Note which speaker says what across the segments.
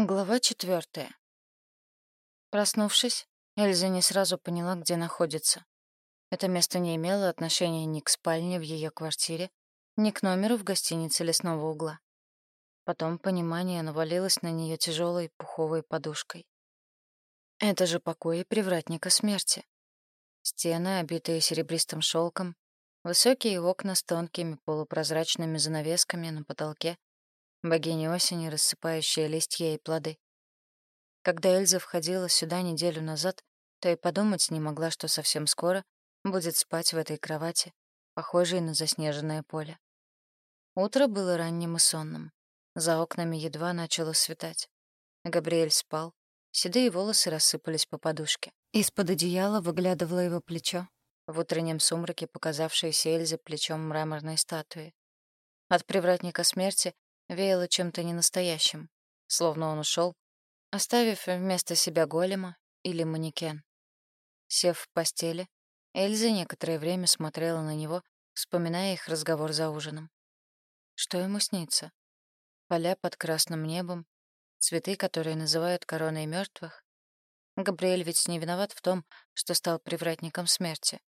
Speaker 1: Глава четвертая. Проснувшись, Эльза не сразу поняла, где находится. Это место не имело отношения ни к спальне в ее квартире, ни к номеру в гостинице лесного угла. Потом понимание навалилось на нее тяжелой пуховой подушкой. Это же покои привратника смерти. Стены, обитые серебристым шелком, высокие окна с тонкими полупрозрачными занавесками на потолке, богини осени, рассыпающая листья и плоды. Когда Эльза входила сюда неделю назад, то и подумать не могла, что совсем скоро будет спать в этой кровати, похожей на заснеженное поле. Утро было ранним и сонным. За окнами едва начало светать. Габриэль спал, седые волосы рассыпались по подушке. Из-под одеяла выглядывало его плечо, в утреннем сумраке показавшееся Эльзе плечом мраморной статуи. От привратника смерти веяло чем-то ненастоящим, словно он ушел, оставив вместо себя голема или манекен. Сев в постели, Эльза некоторое время смотрела на него, вспоминая их разговор за ужином. Что ему снится? Поля под красным небом, цветы, которые называют короной мертвых. Габриэль ведь не виноват в том, что стал привратником смерти.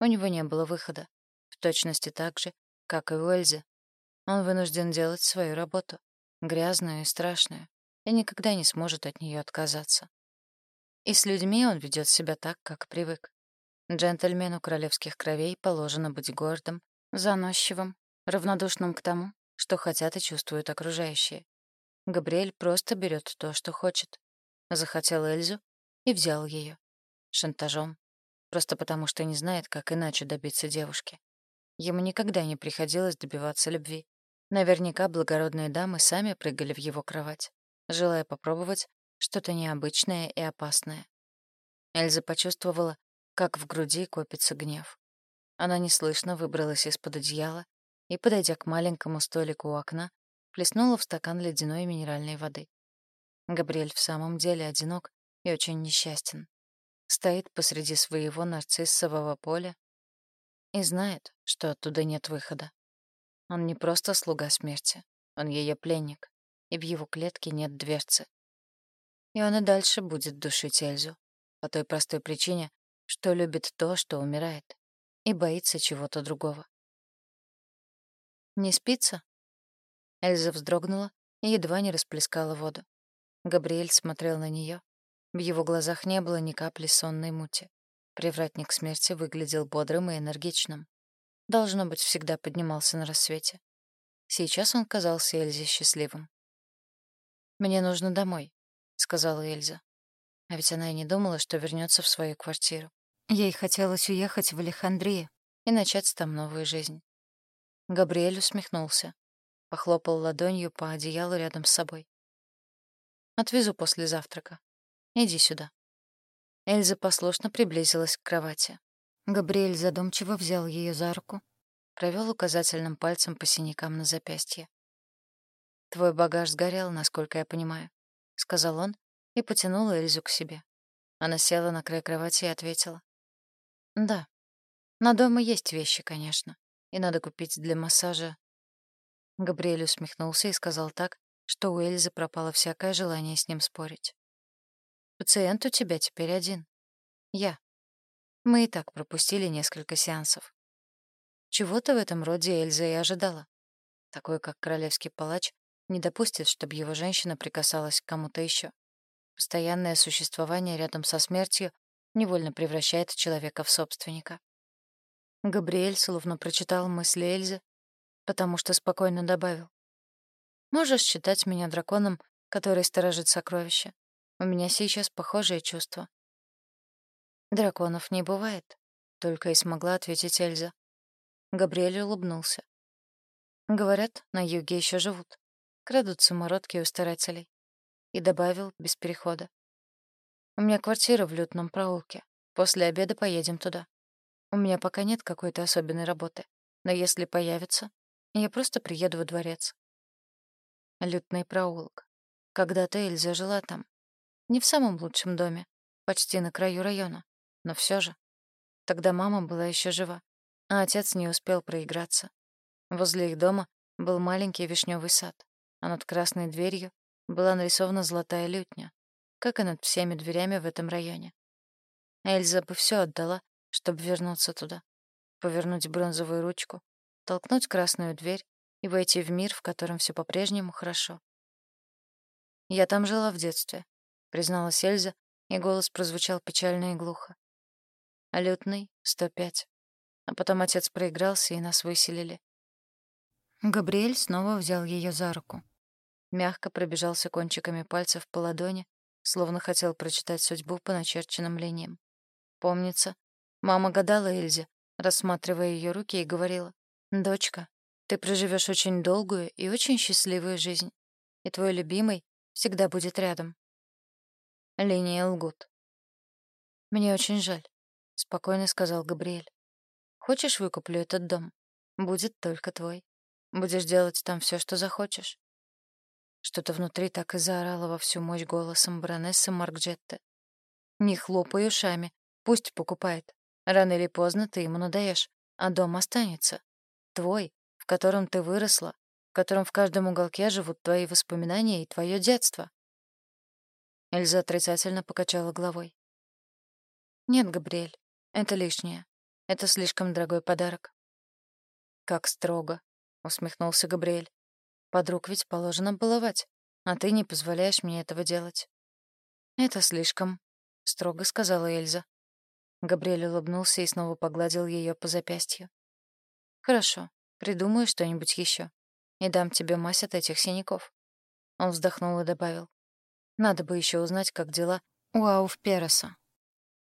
Speaker 1: У него не было выхода. В точности так же, как и у Эльзы, он вынужден делать свою работу, грязную и страшную, и никогда не сможет от нее отказаться. И с людьми он ведет себя так, как привык. Джентльмену королевских кровей положено быть гордым, заносчивым, равнодушным к тому, что хотят и чувствуют окружающие. Габриэль просто берет то, что хочет. Захотел Эльзу и взял ее. Шантажом. Просто потому, что не знает, как иначе добиться девушки. Ему никогда не приходилось добиваться любви. Наверняка благородные дамы сами прыгали в его кровать, желая попробовать что-то необычное и опасное. Эльза почувствовала, как в груди копится гнев. Она неслышно выбралась из-под одеяла и, подойдя к маленькому столику у окна, плеснула в стакан ледяной минеральной воды. Габриэль в самом деле одинок и очень несчастен. Стоит посреди своего нарциссового поля и знает, что оттуда нет выхода. Он не просто слуга смерти, он ее пленник, и в его клетке нет дверцы. И он и дальше будет душить Эльзу, по той простой причине, что любит то, что умирает, и боится чего-то другого. «Не спится?» Эльза вздрогнула и едва не расплескала воду. Габриэль смотрел на нее. В его глазах не было ни капли сонной мути. Привратник смерти выглядел бодрым и энергичным. Должно быть, всегда поднимался на рассвете. Сейчас он казался Эльзе счастливым. «Мне нужно домой», — сказала Эльза. А ведь она и не думала, что вернется в свою квартиру. Ей хотелось уехать в Алехандрию и начать там новую жизнь. Габриэль усмехнулся, похлопал ладонью по одеялу рядом с собой. «Отвезу после завтрака. Иди сюда». Эльза послушно приблизилась к кровати. Габриэль задумчиво взял ее за руку, провел указательным пальцем по синякам на запястье. «Твой багаж сгорел, насколько я понимаю», — сказал он и потянул Эльзу к себе. Она села на край кровати и ответила. «Да. На дома есть вещи, конечно, и надо купить для массажа». Габриэль усмехнулся и сказал так, что у Эльзы пропало всякое желание с ним спорить. «Пациент у тебя теперь один. Я. Мы и так пропустили несколько сеансов. Чего-то в этом роде Эльза и ожидала. Такой, как королевский палач, не допустит, чтобы его женщина прикасалась к кому-то еще. Постоянное существование рядом со смертью невольно превращает человека в собственника. Габриэль словно прочитал мысли Эльзы, потому что спокойно добавил. «Можешь считать меня драконом, который сторожит сокровища. У меня сейчас похожее чувство. «Драконов не бывает», — только и смогла ответить Эльза. Габриэль улыбнулся. «Говорят, на юге еще живут. Крадут самородки у старателей». И добавил без перехода. «У меня квартира в лютном проулке. После обеда поедем туда. У меня пока нет какой-то особенной работы, но если появится, я просто приеду во дворец». Лютный проулок. Когда-то Эльза жила там. Не в самом лучшем доме, почти на краю района но все же. Тогда мама была еще жива, а отец не успел проиграться. Возле их дома был маленький вишневый сад, а над красной дверью была нарисована золотая лютня, как и над всеми дверями в этом районе. Эльза бы все отдала, чтобы вернуться туда, повернуть бронзовую ручку, толкнуть красную дверь и войти в мир, в котором все по-прежнему хорошо. «Я там жила в детстве», — призналась Эльза, и голос прозвучал печально и глухо. «Лютный — сто пять». А потом отец проигрался, и нас выселили. Габриэль снова взял ее за руку. Мягко пробежался кончиками пальцев по ладони, словно хотел прочитать судьбу по начерченным линиям. Помнится, мама гадала Эльзе, рассматривая ее руки, и говорила, «Дочка, ты проживешь очень долгую и очень счастливую жизнь, и твой любимый всегда будет рядом». Линии лгут. «Мне очень жаль», — спокойно сказал Габриэль. «Хочешь, выкуплю этот дом? Будет только твой. Будешь делать там все, что захочешь». Что-то внутри так и заорало во всю мощь голосом баронессы Маркджетте. «Не хлопай ушами, пусть покупает. Рано или поздно ты ему надоешь, а дом останется. Твой, в котором ты выросла, в котором в каждом уголке живут твои воспоминания и твое детство». Эльза отрицательно покачала головой. «Нет, Габриэль, это лишнее. Это слишком дорогой подарок». «Как строго», — усмехнулся Габриэль. «Подруг ведь положено баловать, а ты не позволяешь мне этого делать». «Это слишком», — строго сказала Эльза. Габриэль улыбнулся и снова погладил ее по запястью. «Хорошо, придумаю что-нибудь еще и дам тебе мазь от этих синяков». Он вздохнул и добавил. Надо бы еще узнать, как дела у Ауф Переса.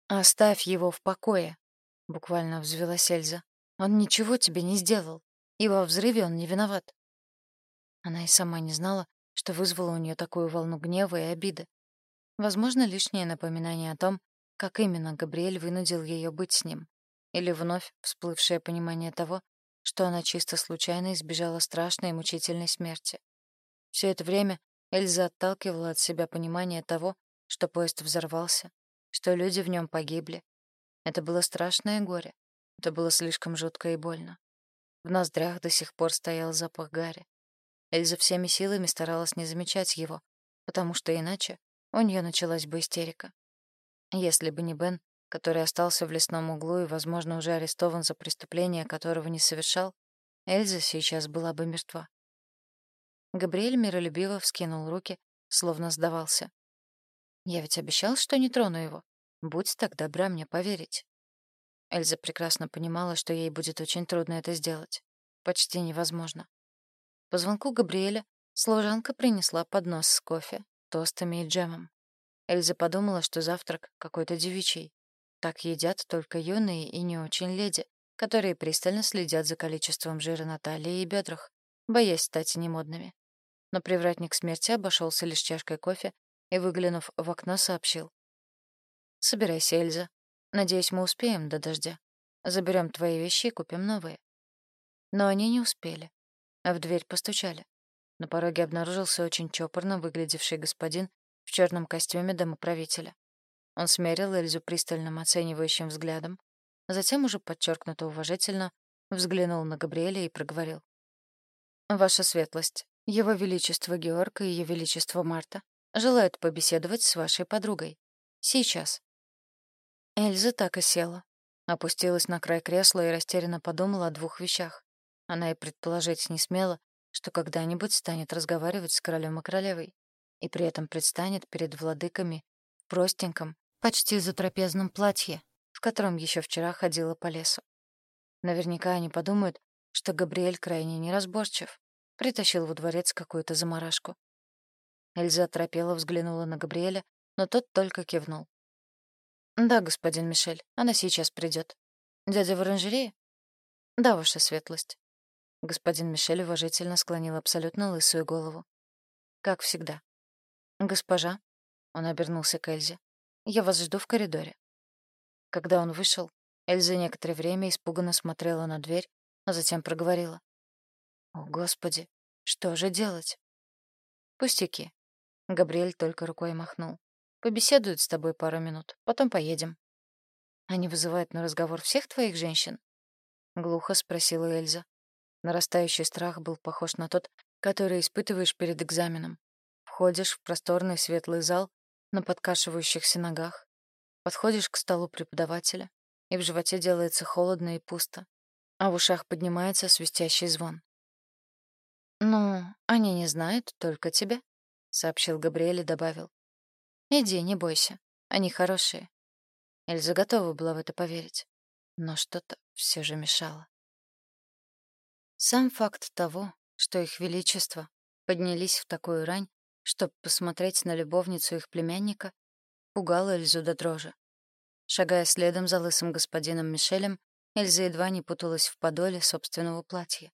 Speaker 1: «Оставь его в покое», — буквально взвелась Эльза. «Он ничего тебе не сделал, и во взрыве он не виноват». Она и сама не знала, что вызвало у нее такую волну гнева и обиды. Возможно, лишнее напоминание о том, как именно Габриэль вынудил ее быть с ним, или вновь всплывшее понимание того, что она чисто случайно избежала страшной и мучительной смерти. Все это время Эльза отталкивала от себя понимание того, что поезд взорвался, что люди в нем погибли. Это было страшное горе. Это было слишком жутко и больно. В ноздрях до сих пор стоял запах гари. Эльза всеми силами старалась не замечать его, потому что иначе у нее началась бы истерика. Если бы не Бен, который остался в лесном углу и, возможно, уже арестован за преступление, которого не совершал, Эльза сейчас была бы мертва. Габриэль миролюбиво вскинул руки, словно сдавался. «Я ведь обещал, что не трону его. Будь так добра мне поверить». Эльза прекрасно понимала, что ей будет очень трудно это сделать. Почти невозможно. По звонку Габриэля служанка принесла поднос с кофе, тостами и джемом. Эльза подумала, что завтрак какой-то девичий. Так едят только юные и не очень леди, которые пристально следят за количеством жира на талии и бедрах, боясь стать немодными. Но привратник смерти обошелся лишь чашкой кофе и, выглянув в окно, сообщил. «Собирайся, Эльза. Надеюсь, мы успеем до дождя. Заберем твои вещи и купим новые». Но они не успели. В дверь постучали. На пороге обнаружился очень чопорно выглядевший господин в черном костюме домоправителя. Он смерил Эльзу пристальным оценивающим взглядом, затем уже подчеркнуто уважительно взглянул на Габриэля и проговорил. «Ваша светлость, Его Величество Георг и Ее Величество Марта желают побеседовать с вашей подругой. Сейчас». Эльза так и села, опустилась на край кресла и растерянно подумала о двух вещах. Она и предположить не смела, что когда-нибудь станет разговаривать с королем и королевой, и при этом предстанет перед владыками в простеньком, почти затрапезном платье, в котором еще вчера ходила по лесу. Наверняка они подумают, что Габриэль крайне неразборчив, притащил во дворец какую-то заморашку. Эльза оторопела взглянула на Габриэля, но тот только кивнул. «Да, господин Мишель, она сейчас придет. Дядя в оранжерее?» «Да, ваша светлость». Господин Мишель уважительно склонил абсолютно лысую голову. «Как всегда». «Госпожа», — он обернулся к Эльзе, — «я вас жду в коридоре». Когда он вышел, Эльза некоторое время испуганно смотрела на дверь, а затем проговорила. «О, Господи, что же делать?» «Пустяки». Габриэль только рукой махнул. «Побеседуют с тобой пару минут, потом поедем». «Они вызывают на разговор всех твоих женщин?» Глухо спросила Эльза. Нарастающий страх был похож на тот, который испытываешь перед экзаменом. Входишь в просторный светлый зал на подкашивающихся ногах, подходишь к столу преподавателя, и в животе делается холодно и пусто, а в ушах поднимается свистящий звон. «Ну, они не знают, только тебя», — сообщил Габриэль и добавил. «Иди, не бойся, они хорошие». Эльза готова была в это поверить, но что-то все же мешало. Сам факт того, что их величество поднялись в такую рань, чтобы посмотреть на любовницу их племянника, пугал Эльзу до дрожи. Шагая следом за лысым господином Мишелем, Эльза едва не путалась в подоле собственного платья.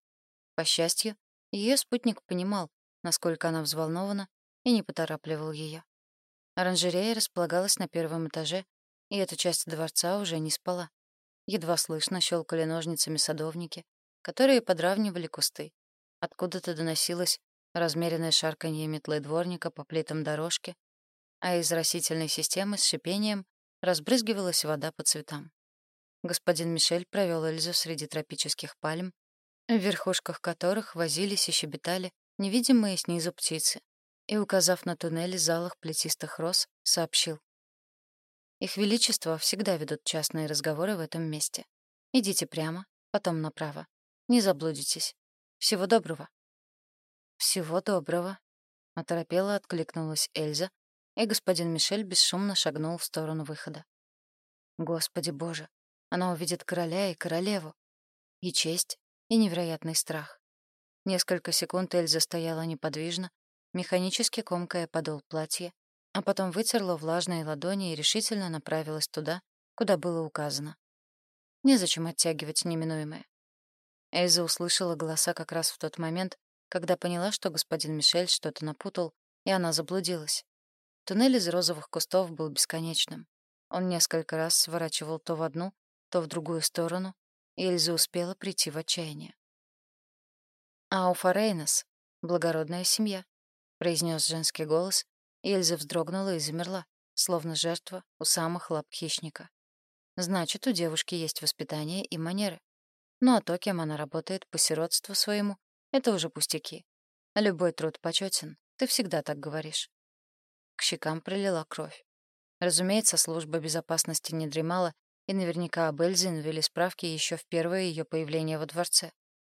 Speaker 1: По счастью, ее спутник понимал, насколько она взволнована, и не поторапливал ее. Оранжерея располагалась на первом этаже, и эта часть дворца уже не спала. Едва слышно щелкали ножницами садовники, которые подравнивали кусты. Откуда-то доносилось размеренное шарканье метлы дворника по плитам дорожки, а из растительной системы с шипением разбрызгивалась вода по цветам. Господин Мишель провел Эльзу среди тропических пальм, в верхушках которых возились и щебетали невидимые снизу птицы, и, указав на туннели залах плетистых роз, сообщил. Их Величество всегда ведут частные разговоры в этом месте. Идите прямо, потом направо. Не заблудитесь. Всего доброго. Всего доброго. Оторопела откликнулась Эльза, и господин Мишель бесшумно шагнул в сторону выхода. Господи Боже, она увидит короля и королеву. И честь, и невероятный страх. Несколько секунд Эльза стояла неподвижно, механически комкая подол платья, а потом вытерла влажные ладони и решительно направилась туда, куда было указано. Незачем оттягивать неминуемое. Эльза услышала голоса как раз в тот момент, когда поняла, что господин Мишель что-то напутал, и она заблудилась. Туннель из розовых кустов был бесконечным. Он несколько раз сворачивал то в одну, то в другую сторону, и Эльза успела прийти в отчаяние. «Ауфа Рейнес — благородная семья», — произнес женский голос, и Эльза вздрогнула и замерла, словно жертва у самых лап хищника. Значит, у девушки есть воспитание и манеры. Ну а то, кем она работает по сиротству своему, это уже пустяки. Любой труд почетен, ты всегда так говоришь. К щекам прилила кровь. Разумеется, служба безопасности не дремала, и наверняка об Эльзе навели справки еще в первое ее появление во дворце.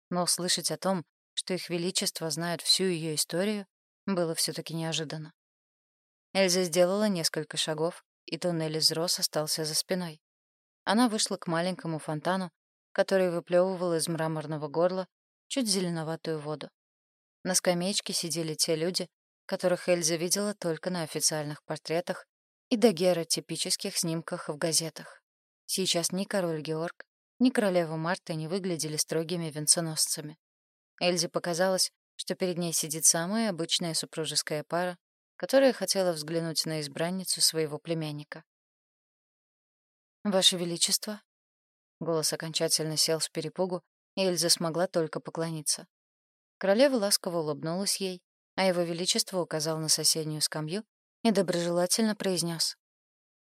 Speaker 1: Но услышать о том, что их величество знают всю ее историю, было все таки неожиданно. Эльза сделала несколько шагов, и туннель из роз остался за спиной. Она вышла к маленькому фонтану, который выплевывал из мраморного горла чуть зеленоватую воду. На скамеечке сидели те люди, которых Эльза видела только на официальных портретах и дагеротипических снимках в газетах. Сейчас ни король Георг, ни королева Марта не выглядели строгими венценосцами. Эльзе показалось, что перед ней сидит самая обычная супружеская пара, которая хотела взглянуть на избранницу своего племянника. «Ваше Величество, Голос окончательно сел с перепугу, и Эльза смогла только поклониться. Королева ласково улыбнулась ей, а его величество указал на соседнюю скамью и доброжелательно произнес: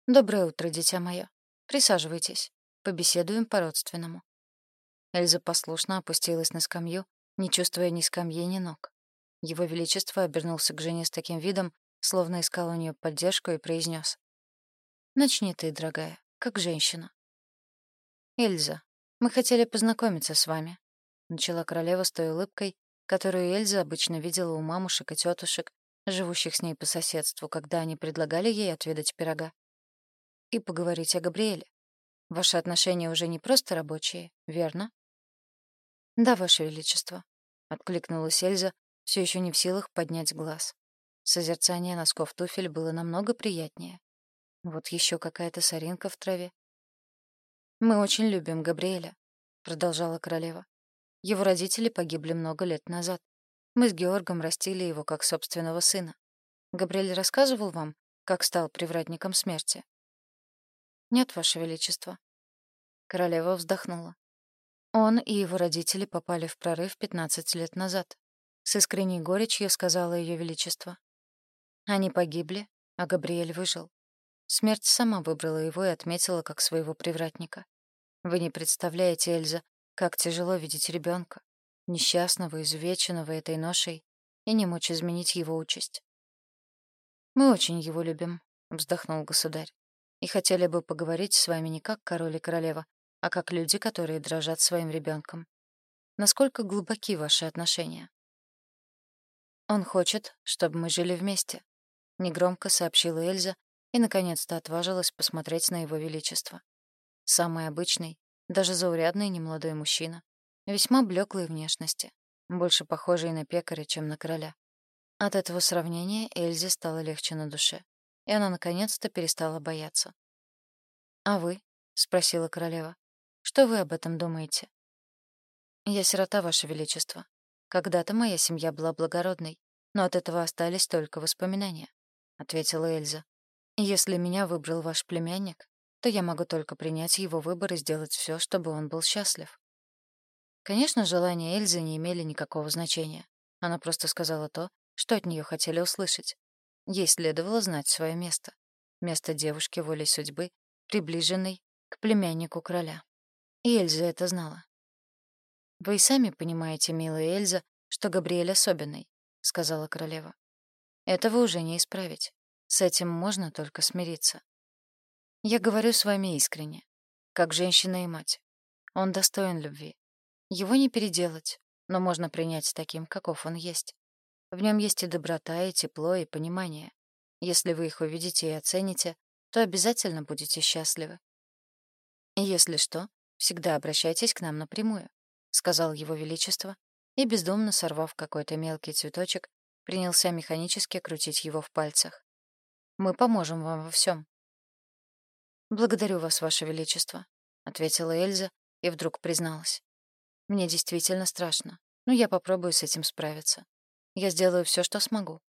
Speaker 1: «Доброе утро, дитя мое. Присаживайтесь. Побеседуем по-родственному». Эльза послушно опустилась на скамью, не чувствуя ни скамьи, ни ног. Его величество обернулся к жене с таким видом, словно искал у нее поддержку, и произнес: «Начни ты, дорогая, как женщина. «Эльза, мы хотели познакомиться с вами», — начала королева с той улыбкой, которую Эльза обычно видела у мамушек и тетушек, живущих с ней по соседству, когда они предлагали ей отведать пирога. «И поговорить о Габриэле. Ваши отношения уже не просто рабочие, верно?» «Да, Ваше Величество», — откликнулась Эльза, все еще не в силах поднять глаз. Созерцание носков туфель было намного приятнее. Вот еще какая-то соринка в траве, «Мы очень любим Габриэля», — продолжала королева. «Его родители погибли много лет назад. Мы с Георгом растили его как собственного сына. Габриэль рассказывал вам, как стал привратником смерти?» «Нет, Ваше Величество». Королева вздохнула. Он и его родители попали в прорыв 15 лет назад. С искренней горечью сказала Ее Величество. Они погибли, а Габриэль выжил. Смерть сама выбрала его и отметила как своего привратника. Вы не представляете, Эльза, как тяжело видеть ребенка, несчастного, изувеченного этой ношей, и не мочь изменить его участь. «Мы очень его любим», — вздохнул государь. «И хотели бы поговорить с вами не как король и королева, а как люди, которые дрожат своим ребенком. Насколько глубоки ваши отношения?» «Он хочет, чтобы мы жили вместе», — негромко сообщила Эльза и, наконец-то, отважилась посмотреть на его величество. Самый обычный, даже заурядный немолодой мужчина, весьма блеклой внешности, больше похожий на пекаря, чем на короля. От этого сравнения Эльзе стало легче на душе, и она наконец-то перестала бояться. «А вы?» — спросила королева. «Что вы об этом думаете?» «Я сирота, ваше величество. Когда-то моя семья была благородной, но от этого остались только воспоминания», — ответила Эльза. «Если меня выбрал ваш племянник, то я могу только принять его выбор и сделать все, чтобы он был счастлив». Конечно, желания Эльзы не имели никакого значения. Она просто сказала то, что от нее хотели услышать. Ей следовало знать свое место. Место девушки волей судьбы, приближенной к племяннику короля. И Эльза это знала. «Вы и сами понимаете, милая Эльза, что Габриэль особенный», — сказала королева. «Этого уже не исправить. С этим можно только смириться. Я говорю с вами искренне, как женщина и мать. Он достоин любви. Его не переделать, но можно принять таким, каков он есть. В нем есть и доброта, и тепло, и понимание. Если вы их увидите и оцените, то обязательно будете счастливы. если что, всегда обращайтесь к нам напрямую, сказал его величество, и бездумно сорвав какой-то мелкий цветочек, принялся механически крутить его в пальцах. Мы поможем вам во всем. Благодарю вас, ваше величество, ответила Эльза и вдруг призналась. Мне действительно страшно, но я попробую с этим справиться. Я сделаю все, что смогу.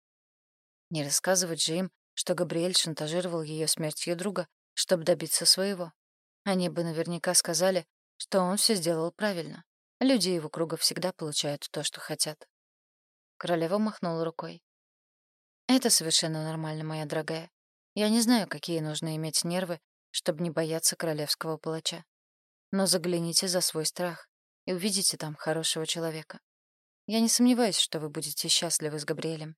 Speaker 1: Не рассказывать же им, что Габриэль шантажировал ее смертью друга, чтобы добиться своего. Они бы наверняка сказали, что он все сделал правильно. Люди его круга всегда получают то, что хотят. Королева махнула рукой. «Это совершенно нормально, моя дорогая. Я не знаю, какие нужно иметь нервы, чтобы не бояться королевского палача. Но загляните за свой страх и увидите там хорошего человека. Я не сомневаюсь, что вы будете счастливы с Габриэлем.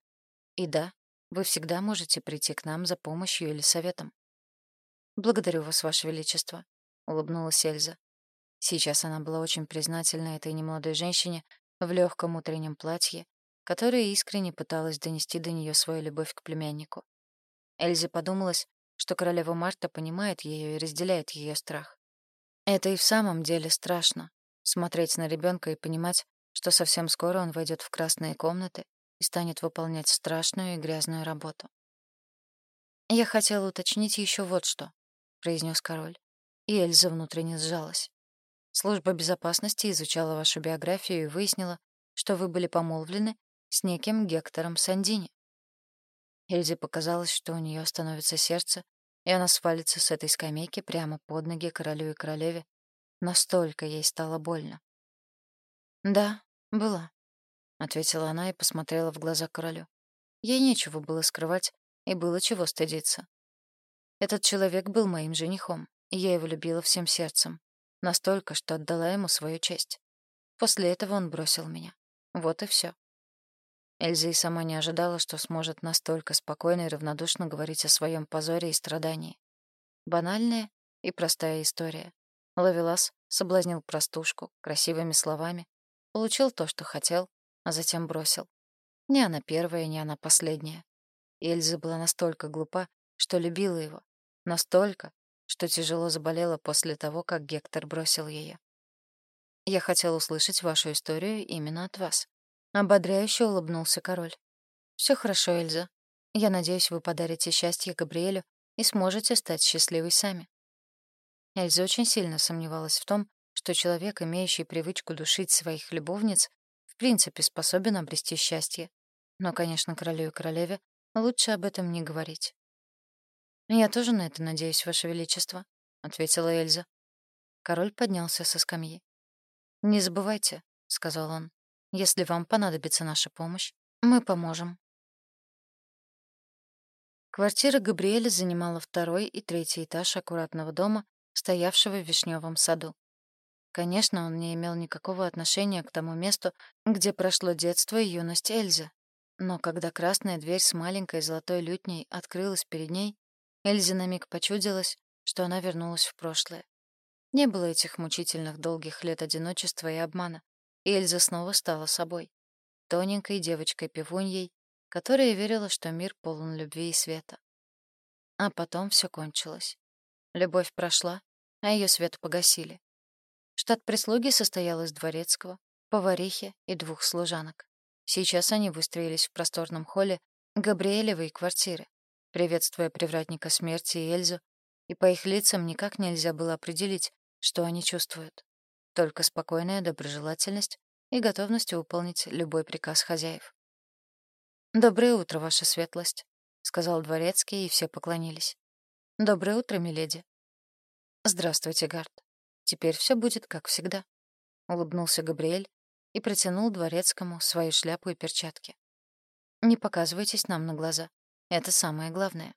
Speaker 1: И да, вы всегда можете прийти к нам за помощью или советом. Благодарю вас, Ваше Величество, улыбнулась Эльза. Сейчас она была очень признательна этой немолодой женщине в легком утреннем платье, которая искренне пыталась донести до нее свою любовь к племяннику. Эльзе подумалось, что королева Марта понимает ее и разделяет ее страх. Это и в самом деле страшно — смотреть на ребенка и понимать, что совсем скоро он войдет в красные комнаты и станет выполнять страшную и грязную работу. «Я хотела уточнить еще вот что», — произнес король. И Эльза внутренне сжалась. «Служба безопасности изучала вашу биографию и выяснила, что вы были помолвлены с неким Гектором Сандини». Эльзе показалось, что у нее остановится сердце, и она свалится с этой скамейки прямо под ноги королю и королеве. Настолько ей стало больно. «Да, «Была», — ответила она и посмотрела в глаза королю. Ей нечего было скрывать, и было чего стыдиться. Этот человек был моим женихом, я его любила всем сердцем. Настолько, что отдала ему свою честь. После этого он бросил меня. Вот и все. Эльза и сама не ожидала, что сможет настолько спокойно и равнодушно говорить о своем позоре и страдании. Банальная и простая история. Лавелас соблазнил простушку красивыми словами, Получил то, что хотел, а затем бросил. Не она первая, не она последняя. Эльза была настолько глупа, что любила его. Настолько, что тяжело заболела после того, как Гектор бросил ее. «Я хотел услышать вашу историю именно от вас». Ободряюще улыбнулся король. «Все хорошо, Эльза. Я надеюсь, вы подарите счастье Габриэлю и сможете стать счастливой сами». Эльза очень сильно сомневалась в том, что человек, имеющий привычку душить своих любовниц, в принципе способен обрести счастье. Но, конечно, королю и королеве лучше об этом не говорить. «Я тоже на это надеюсь, Ваше Величество», — ответила Эльза. Король поднялся со скамьи. «Не забывайте», — сказал он, — «если вам понадобится наша помощь, мы поможем». Квартира Габриэля занимала второй и третий этаж аккуратного дома, стоявшего в вишневом саду. Конечно, он не имел никакого отношения к тому месту, где прошло детство и юность Эльзы. Но когда красная дверь с маленькой золотой лютней открылась перед ней, Эльзе на миг почудилось, что она вернулась в прошлое. Не было этих мучительных долгих лет одиночества и обмана, и Эльза снова стала собой. Тоненькой девочкой-пивуньей, которая верила, что мир полон любви и света. А потом все кончилось. Любовь прошла, а ее свет погасили. Штат прислуги состоял из дворецкого, поварихи и двух служанок. Сейчас они выстроились в просторном холле Габриэлевой квартиры, приветствуя привратника смерти и Эльзу, и по их лицам никак нельзя было определить, что они чувствуют. Только спокойная доброжелательность и готовность выполнить любой приказ хозяев. «Доброе утро, ваша светлость», — сказал дворецкий, и все поклонились. «Доброе утро, миледи». «Здравствуйте, Гард. Теперь все будет как всегда», — улыбнулся Габриэль и протянул дворецкому свою шляпу и перчатки. «Не показывайтесь нам на глаза. Это самое главное».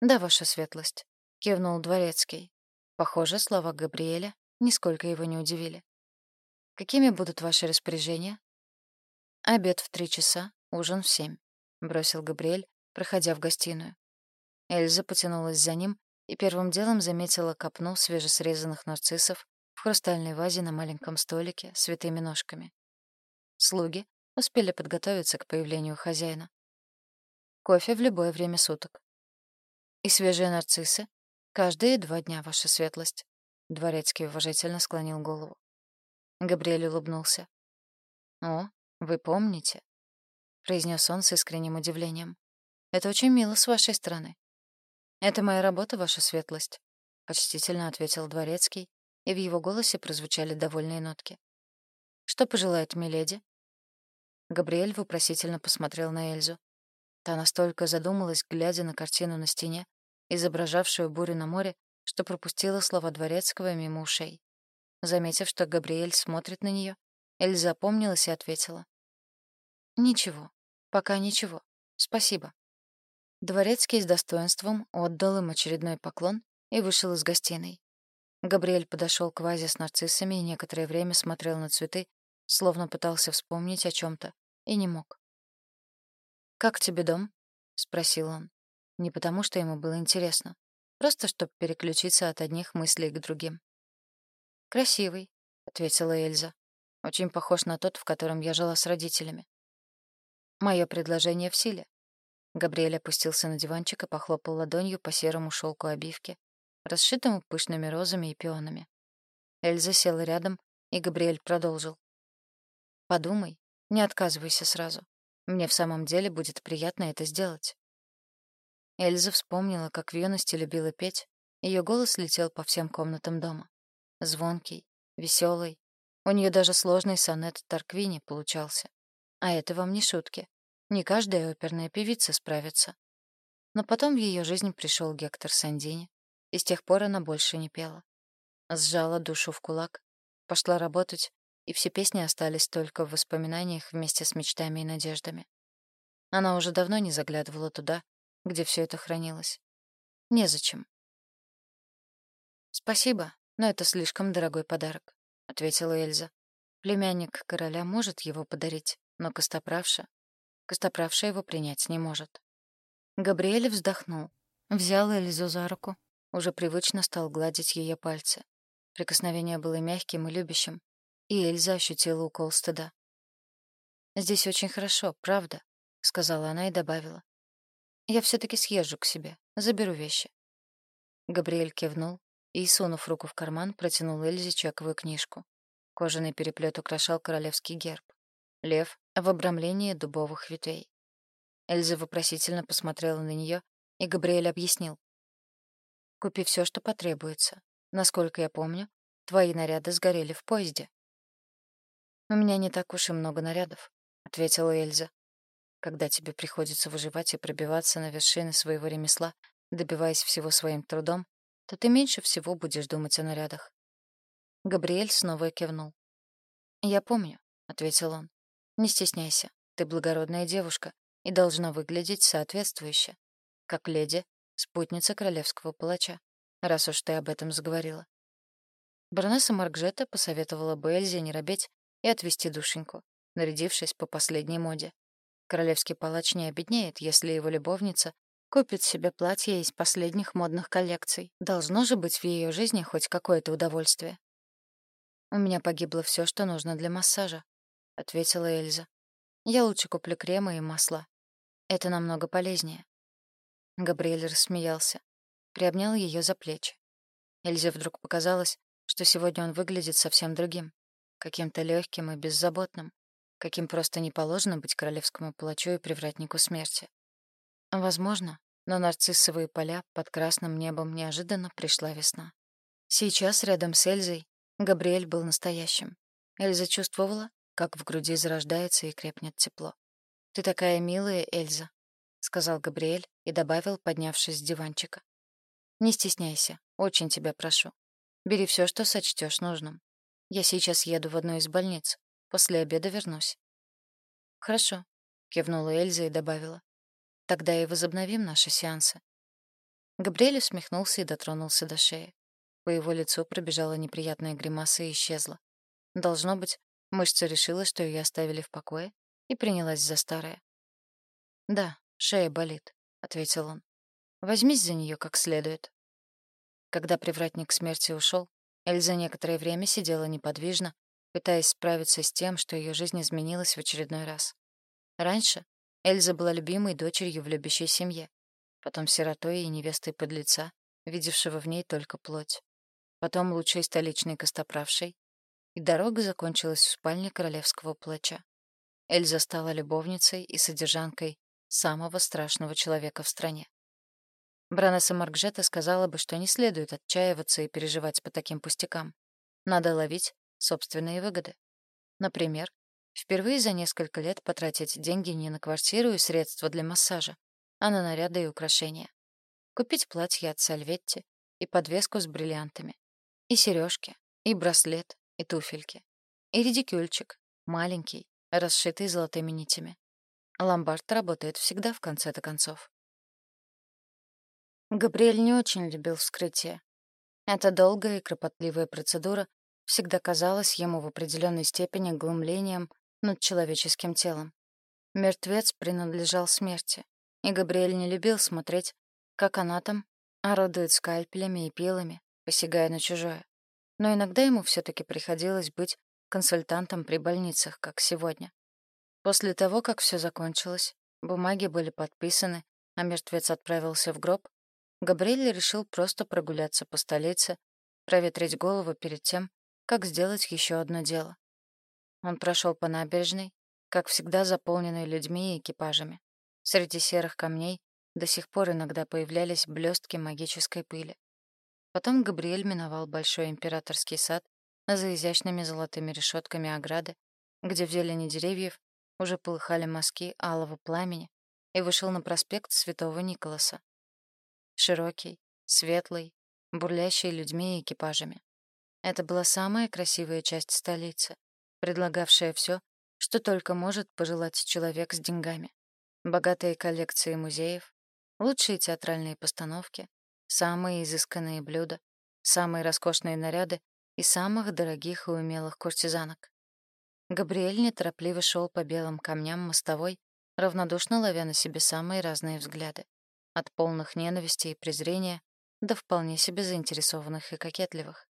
Speaker 1: «Да, ваша светлость», — кивнул дворецкий. Похоже, слова Габриэля нисколько его не удивили. «Какими будут ваши распоряжения?» «Обед в три часа, ужин в семь», — бросил Габриэль, проходя в гостиную. Эльза потянулась за ним и первым делом заметила копну свежесрезанных нарциссов в хрустальной вазе на маленьком столике с витыми ножками. Слуги успели подготовиться к появлению хозяина. Кофе в любое время суток. И свежие нарциссы? Каждые два дня, ваша светлость. Дворецкий уважительно склонил голову. Габриэль улыбнулся. «О, вы помните?» — произнес он с искренним удивлением. «Это очень мило с вашей стороны. «Это моя работа, ваша светлость», — почтительно ответил дворецкий, и в его голосе прозвучали довольные нотки. «Что пожелает миледи?» Габриэль вопросительно посмотрел на Эльзу. Та настолько задумалась, глядя на картину на стене, изображавшую бурю на море, что пропустила слова дворецкого мимо ушей. Заметив, что Габриэль смотрит на нее, Эльза опомнилась и ответила. «Ничего. Пока ничего. Спасибо». Дворецкий с достоинством отдал им очередной поклон и вышел из гостиной. Габриэль подошел к вазе с нарциссами и некоторое время смотрел на цветы, словно пытался вспомнить о чем то и не мог. «Как тебе дом?» — спросил он. Не потому, что ему было интересно, просто чтобы переключиться от одних мыслей к другим. «Красивый», — ответила Эльза. «Очень похож на тот, в котором я жила с родителями». «Мое предложение в силе», Габриэль опустился на диванчик и похлопал ладонью по серому шелку обивки, расшитому пышными розами и пионами. Эльза села рядом, и Габриэль продолжил. «Подумай, не отказывайся сразу. Мне в самом деле будет приятно это сделать». Эльза вспомнила, как в юности любила петь, ее голос летел по всем комнатам дома. Звонкий, веселый. У нее даже сложный сонет Тарквини получался. А это вам не шутки. Не каждая оперная певица справится. Но потом в ее жизнь пришел Гектор Сандини, и с тех пор она больше не пела. Сжала душу в кулак, пошла работать, и все песни остались только в воспоминаниях вместе с мечтами и надеждами. Она уже давно не заглядывала туда, где все это хранилось. Незачем. «Спасибо, но это слишком дорогой подарок», — ответила Эльза. «Племянник короля может его подарить, но Костоправша Костоправша его принять не может. Габриэль вздохнул, взял Эльзу за руку, уже привычно стал гладить ее пальцы. Прикосновение было мягким и любящим, и Эльза ощутила укол стыда. «Здесь очень хорошо, правда», — сказала она и добавила. «Я все таки съезжу к себе, заберу вещи». Габриэль кивнул и, сунув руку в карман, протянул Эльзе чековую книжку. Кожаный переплет украшал королевский герб. Лев в обрамлении дубовых ветвей. Эльза вопросительно посмотрела на нее, и Габриэль объяснил. «Купи все, что потребуется. Насколько я помню, твои наряды сгорели в поезде». «У меня не так уж и много нарядов», — ответила Эльза. «Когда тебе приходится выживать и пробиваться на вершины своего ремесла, добиваясь всего своим трудом, то ты меньше всего будешь думать о нарядах». Габриэль снова кивнул. «Я помню», — ответил он. Не стесняйся, ты благородная девушка и должна выглядеть соответствующе, как леди, спутница королевского палача, раз уж ты об этом заговорила. Баронесса Маркжета посоветовала бы Эльзе не робеть и отвести душеньку, нарядившись по последней моде. Королевский палач не обеднеет, если его любовница купит себе платье из последних модных коллекций. Должно же быть в ее жизни хоть какое-то удовольствие. «У меня погибло все, что нужно для массажа», — ответила Эльза. «Я лучше куплю крема и масла. Это намного полезнее». Габриэль рассмеялся, приобнял ее за плечи. Эльзе вдруг показалось, что сегодня он выглядит совсем другим, каким-то легким и беззаботным, каким просто не положено быть королевскому палачу и привратнику смерти. Возможно, но нарциссовые поля под красным небом неожиданно пришла весна. Сейчас рядом с Эльзой Габриэль был настоящим. Эльза чувствовала, как в груди зарождается и крепнет тепло. «Ты такая милая, Эльза», — сказал Габриэль и добавил, поднявшись с диванчика. «Не стесняйся, очень тебя прошу. Бери все, что сочтешь нужным. Я сейчас еду в одну из больниц. После обеда вернусь». «Хорошо», — кивнула Эльза и добавила. «Тогда и возобновим наши сеансы». Габриэль усмехнулся и дотронулся до шеи. По его лицу пробежала неприятная гримаса и исчезла. Должно быть, мышца решила, что ее оставили в покое, и принялась за старое. «Да, шея болит», — ответил он. «Возьмись за нее как следует». Когда привратник смерти ушел, Эльза некоторое время сидела неподвижно, пытаясь справиться с тем, что ее жизнь изменилась в очередной раз. Раньше Эльза была любимой дочерью в любящей семье, потом сиротой и невестой подлеца, видевшего в ней только плоть потом лучшей столичной костоправшей, и дорога закончилась в спальне королевского плача. Эльза стала любовницей и содержанкой самого страшного человека в стране. Бранесса Маркжета сказала бы, что не следует отчаиваться и переживать по таким пустякам. Надо ловить собственные выгоды. Например, впервые за несколько лет потратить деньги не на квартиру и средства для массажа, а на наряды и украшения. Купить платье от Сальветти и подвеску с бриллиантами. И сережки, и браслет, и туфельки. И редикюльчик, маленький, расшитый золотыми нитями. Ломбард работает всегда в конце-то концов. Габриэль не очень любил вскрытие. Эта долгая и кропотливая процедура всегда казалась ему в определенной степени глумлением над человеческим телом. Мертвец принадлежал смерти, и Габриэль не любил смотреть, как анатом орудует скальпелями и пилами, посягая на чужое. Но иногда ему все таки приходилось быть консультантом при больницах, как сегодня. После того, как все закончилось, бумаги были подписаны, а мертвец отправился в гроб, Габриэль решил просто прогуляться по столице, проветрить голову перед тем, как сделать еще одно дело. Он прошел по набережной, как всегда заполненной людьми и экипажами. Среди серых камней до сих пор иногда появлялись блестки магической пыли. Потом Габриэль миновал большой императорский сад за изящными золотыми решетками ограды, где в зелени деревьев уже полыхали мазки алого пламени, и вышел на проспект Святого Николаса. Широкий, светлый, бурлящий людьми и экипажами. Это была самая красивая часть столицы, предлагавшая все, что только может пожелать человек с деньгами. Богатые коллекции музеев, лучшие театральные постановки, самые изысканные блюда, самые роскошные наряды и самых дорогих и умелых куртизанок. Габриэль неторопливо шел по белым камням мостовой, равнодушно ловя на себе самые разные взгляды. От полных ненависти и презрения до вполне себе заинтересованных и кокетливых.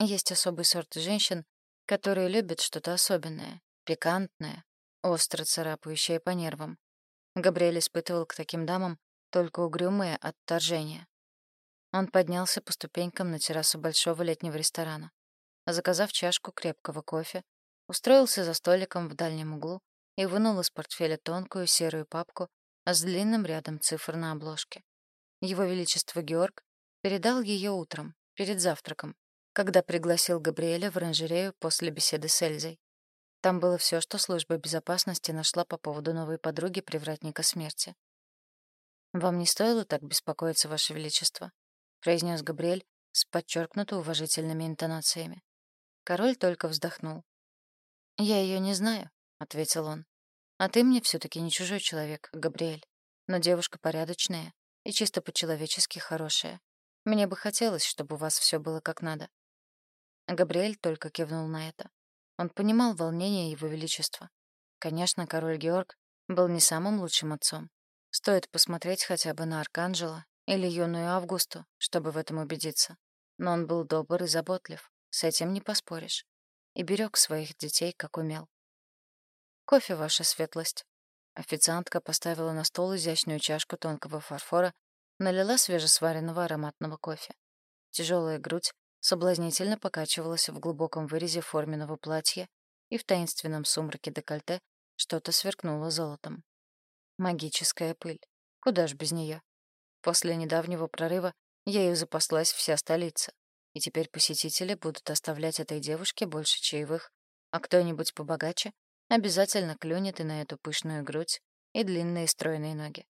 Speaker 1: Есть особый сорт женщин, которые любят что-то особенное, пикантное, остро царапающее по нервам. Габриэль испытывал к таким дамам только угрюмое отторжение. Он поднялся по ступенькам на террасу большого летнего ресторана. Заказав чашку крепкого кофе, устроился за столиком в дальнем углу и вынул из портфеля тонкую серую папку с длинным рядом цифр на обложке. Его Величество Георг передал ее утром, перед завтраком, когда пригласил Габриэля в оранжерею после беседы с Эльзой. Там было все, что служба безопасности нашла по поводу новой подруги привратника смерти. «Вам не стоило так беспокоиться, Ваше Величество?» произнес Габриэль с подчеркнуто уважительными интонациями. Король только вздохнул. «Я ее не знаю», — ответил он. «А ты мне все таки не чужой человек, Габриэль. Но девушка порядочная и чисто по-человечески хорошая. Мне бы хотелось, чтобы у вас все было как надо». Габриэль только кивнул на это. Он понимал волнение его величества. Конечно, король Георг был не самым лучшим отцом. Стоит посмотреть хотя бы на Арканджела или юную Августу, чтобы в этом убедиться. Но он был добр и заботлив, с этим не поспоришь. И берег своих детей, как умел. «Кофе, ваша светлость». Официантка поставила на стол изящную чашку тонкого фарфора, налила свежесваренного ароматного кофе. Тяжелая грудь соблазнительно покачивалась в глубоком вырезе форменного платья, и в таинственном сумраке декольте что-то сверкнуло золотом. Магическая пыль. Куда ж без нее? После недавнего прорыва ею запаслась вся столица, и теперь посетители будут оставлять этой девушке больше чаевых, а кто-нибудь побогаче обязательно клюнет и на эту пышную грудь и длинные стройные ноги.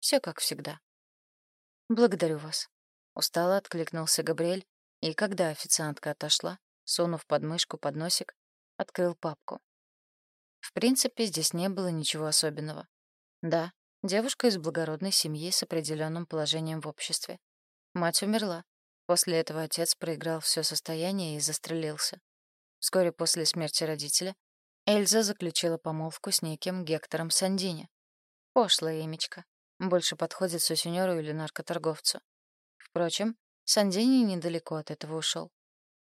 Speaker 1: Все как всегда. «Благодарю вас». Устало откликнулся Габриэль, и когда официантка отошла, сунув под носик, открыл папку. В принципе, здесь не было ничего особенного. Да, девушка из благородной семьи с определенным положением в обществе. Мать умерла. После этого отец проиграл все состояние и застрелился. Вскоре после смерти родителя Эльза заключила помолвку с неким Гектором Сандини. Пошлая имечка. Больше подходит сутенеру или наркоторговцу. Впрочем, Сандини недалеко от этого ушел.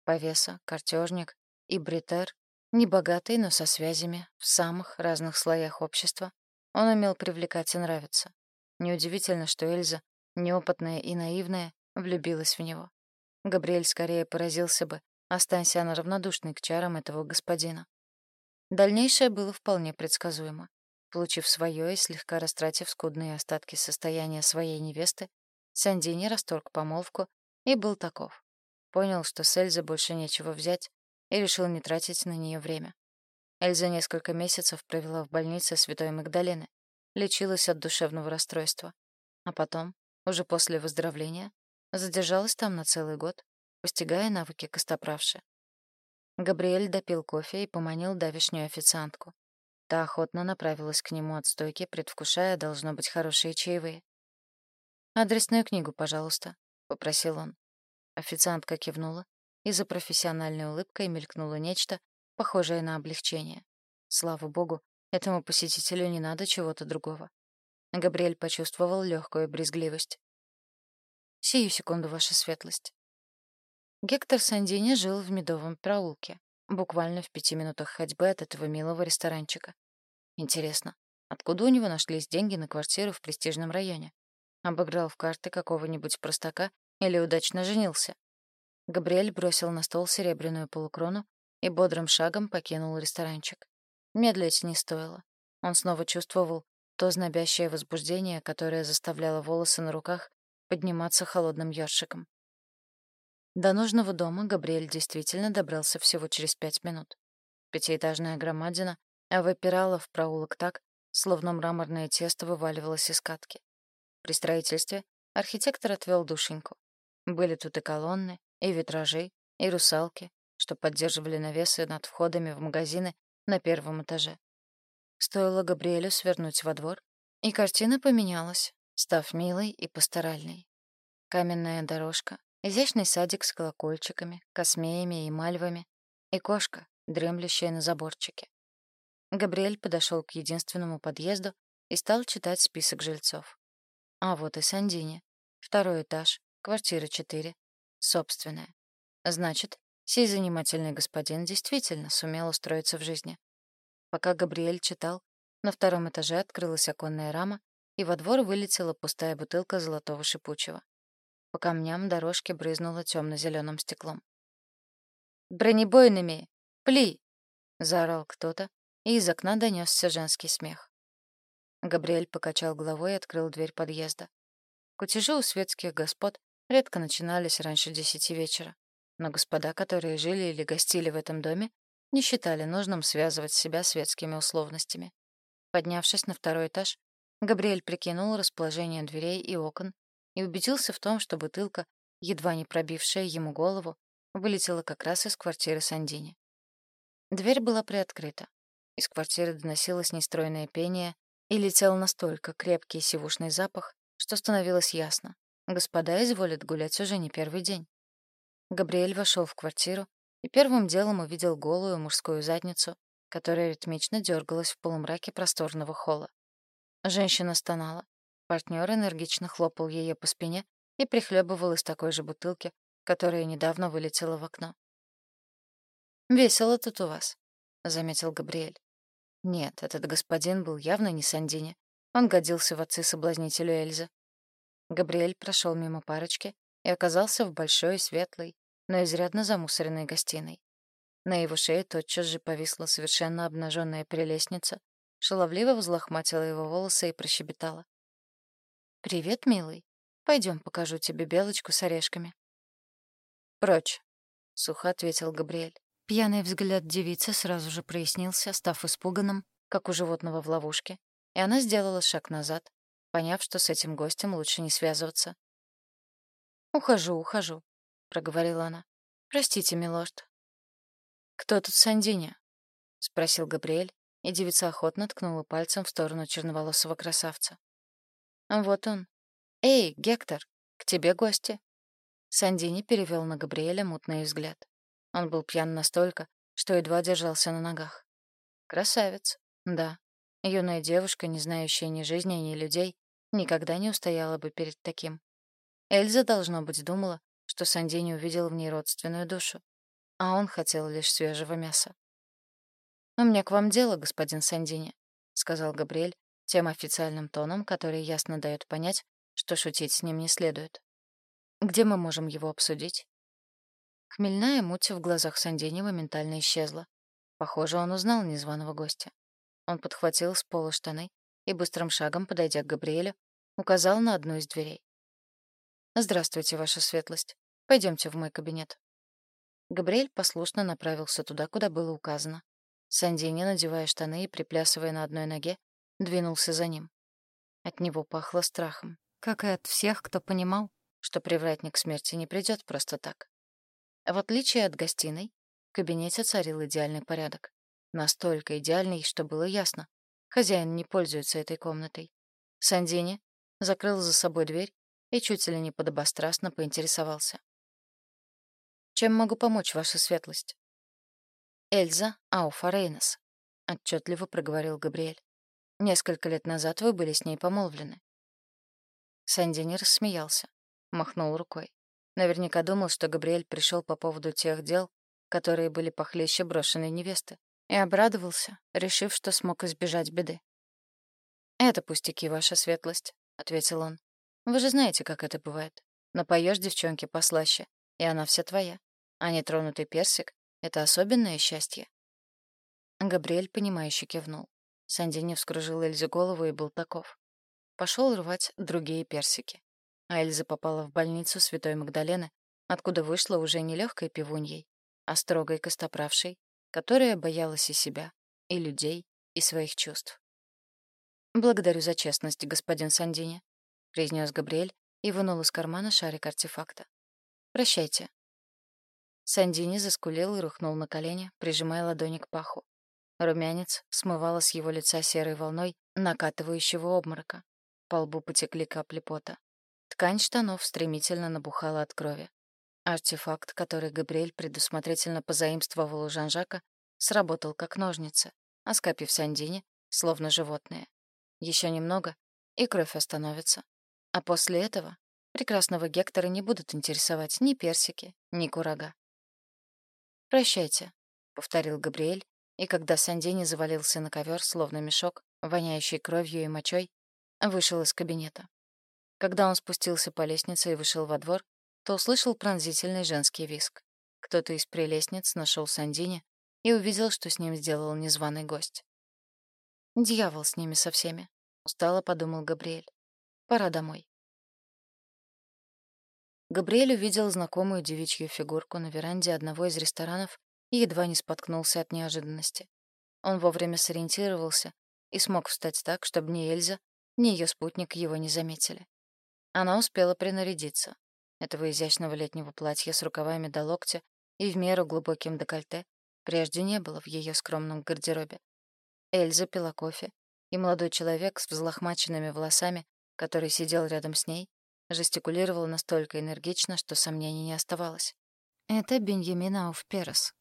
Speaker 1: Повеса, картежник и бритер Небогатый, но со связями в самых разных слоях общества, он умел привлекать и нравиться. Неудивительно, что Эльза, неопытная и наивная, влюбилась в него. Габриэль скорее поразился бы, останься она равнодушной к чарам этого господина. Дальнейшее было вполне предсказуемо. Получив свое и слегка растратив скудные остатки состояния своей невесты, Сандини расторг помолвку и был таков. Понял, что с Эльзы больше нечего взять, и решил не тратить на нее время. Эльза несколько месяцев провела в больнице Святой Магдалены, лечилась от душевного расстройства, а потом, уже после выздоровления, задержалась там на целый год, постигая навыки костоправши. Габриэль допил кофе и поманил давишнюю официантку. Та охотно направилась к нему от стойки, предвкушая, должно быть, хорошие чаевые. «Адресную книгу, пожалуйста», — попросил он. Официантка кивнула, и за профессиональной улыбкой мелькнуло нечто, похожее на облегчение. Слава богу, этому посетителю не надо чего-то другого. Габриэль почувствовал легкую брезгливость. «Сию секунду, ваша светлость». Гектор Сандини жил в Медовом проулке, буквально в пяти минутах ходьбы от этого милого ресторанчика. Интересно, откуда у него нашлись деньги на квартиру в престижном районе? Обыграл в карты какого-нибудь простака или удачно женился? Габриэль бросил на стол серебряную полукрону и бодрым шагом покинул ресторанчик. Медлить не стоило. Он снова чувствовал то знобящее возбуждение, которое заставляло волосы на руках подниматься холодным ёршиком. До нужного дома Габриэль действительно добрался всего через пять минут. Пятиэтажная громадина выпирала в проулок так, словно мраморное тесто вываливалось из катки. При строительстве архитектор отвел душеньку. Были тут и колонны, и витражи, и русалки, что поддерживали навесы над входами в магазины на первом этаже. Стоило Габриэлю свернуть во двор, и картина поменялась, став милой и пасторальной. Каменная дорожка, изящный садик с колокольчиками, космеями и мальвами, и кошка, дремлющая на заборчике. Габриэль подошел к единственному подъезду и стал читать список жильцов. А вот и Сандини. Второй этаж, квартира 4, собственное. Значит, сей занимательный господин действительно сумел устроиться в жизни. Пока Габриэль читал, на втором этаже открылась оконная рама, и во двор вылетела пустая бутылка золотого шипучего. По камням дорожки брызнуло темно-зеленым стеклом. «Бронебойными! Пли!» — заорал кто-то, и из окна донесся женский смех. Габриэль покачал головой и открыл дверь подъезда. Кутежи у светских господ редко начинались раньше десяти вечера. Но господа, которые жили или гостили в этом доме, не считали нужным связывать себя светскими условностями. Поднявшись на второй этаж, Габриэль прикинул расположение дверей и окон и убедился в том, что бутылка, едва не пробившая ему голову, вылетела как раз из квартиры Сандини. Дверь была приоткрыта. Из квартиры доносилось нестройное пение и летел настолько крепкий сивушный запах, что становилось ясно. Господа изволят гулять уже не первый день. Габриэль вошел в квартиру и первым делом увидел голую мужскую задницу, которая ритмично дергалась в полумраке просторного холла. Женщина стонала. Партнер энергично хлопал ее по спине и прихлебывал из такой же бутылки, которая недавно вылетела в окно. «Весело тут у вас», — заметил Габриэль. Нет, этот господин был явно не Сандини. Он годился в отцы-соблазнителю Эльзы. Габриэль прошел мимо парочки и оказался в большой, светлой, но изрядно замусоренной гостиной. На его шее тотчас же повисла совершенно обнаженная прелестница, шаловливо взлохматила его волосы и прощебетала. «Привет, милый. Пойдем покажу тебе белочку с орешками». «Прочь», — сухо ответил Габриэль. Пьяный взгляд девицы сразу же прояснился, став испуганным, как у животного в ловушке, и она сделала шаг назад, поняв, что с этим гостем лучше не связываться. «Ухожу, ухожу», — проговорила она. «Простите, милорд». «Кто тут Сандиня?» — спросил Габриэль, и девица охотно ткнула пальцем в сторону черноволосого красавца. «Вот он. Эй, Гектор, к тебе гости». Сандини перевел на Габриэля мутный взгляд. Он был пьян настолько, что едва держался на ногах. Красавец, да. Юная девушка, не знающая ни жизни, ни людей, никогда не устояла бы перед таким. Эльза, должно быть, думала, что Сандини увидел в ней родственную душу, а он хотел лишь свежего мяса. «У меня к вам дело, господин Сандини», — сказал Габриэль, тем официальным тоном, который ясно дает понять, что шутить с ним не следует. «Где мы можем его обсудить?» Хмельная муть в глазах Сандини моментально исчезла. Похоже, он узнал незваного гостя. Он подхватил с пола штаны и быстрым шагом, подойдя к Габриэлю, указал на одну из дверей. «Здравствуйте, ваша светлость. Пойдемте в мой кабинет». Габриэль послушно направился туда, куда было указано. Сандини, надевая штаны и приплясывая на одной ноге, двинулся за ним. От него пахло страхом, как и от всех, кто понимал, что привратник смерти не придет просто так. В отличие от гостиной, в кабинете царил идеальный порядок. Настолько идеальный, что было ясно. Хозяин не пользуется этой комнатой. Сандини закрыл за собой дверь и чуть ли не подобострастно поинтересовался. «Чем могу помочь, ваша светлость?» «Эльза Ауфарейнес», — отчетливо проговорил Габриэль. Несколько лет назад вы были с ней помолвлены». Сандини рассмеялся, махнул рукой. Наверняка думал, что Габриэль пришел по поводу тех дел, которые были похлеще брошенной невесты, и обрадовался, решив, что смог избежать беды. «Это пустяки, ваша светлость», — ответил он. «Вы же знаете, как это бывает. Напоешь девчонке послаще, и она вся твоя. А нетронутый персик — это особенное счастье». Габриэль, понимающе кивнул. Сандини вскружил Эльзе голову и был таков. Пошел рвать другие персики. А Эльза попала в больницу Святой Магдалены, откуда вышла уже не легкой пивуньей, а строгой костоправшей, которая боялась и себя, и людей, и своих чувств. «Благодарю за честность, господин Сандини», — произнес Габриэль и вынул из кармана шарик артефакта. «Прощайте». Сандини заскулил и рухнул на колени, прижимая ладони к паху. Румянец смывало с его лица серой волной накатывающего обморока. По лбу потекли капли пота. Ткань штанов стремительно набухала от крови. Артефакт, который Габриэль предусмотрительно позаимствовал у Жан-Жака, сработал как ножницы, оскапив Сандине, словно животное. Еще немного, и кровь остановится. А после этого прекрасного Гектора не будут интересовать ни персики, ни курага. «Прощайте», — повторил Габриэль, и когда Сандини завалился на ковер, словно мешок, воняющий кровью и мочой, вышел из кабинета. Когда он спустился по лестнице и вышел во двор, то услышал пронзительный женский виск. Кто-то из прелестниц нашел Сандини и увидел, что с ним сделал незваный гость. «Дьявол с ними со всеми», — устало подумал Габриэль. «Пора домой». Габриэль увидел знакомую девичью фигурку на веранде одного из ресторанов и едва не споткнулся от неожиданности. Он вовремя сориентировался и смог встать так, чтобы ни Эльза, ни ее спутник его не заметили. Она успела принарядиться. Этого изящного летнего платья с рукавами до локтя и в меру глубоким декольте прежде не было в ее скромном гардеробе. Эльза пила кофе, и молодой человек с взлохмаченными волосами, который сидел рядом с ней, жестикулировал настолько энергично, что сомнений не оставалось. Это Беньямин Ауфперес,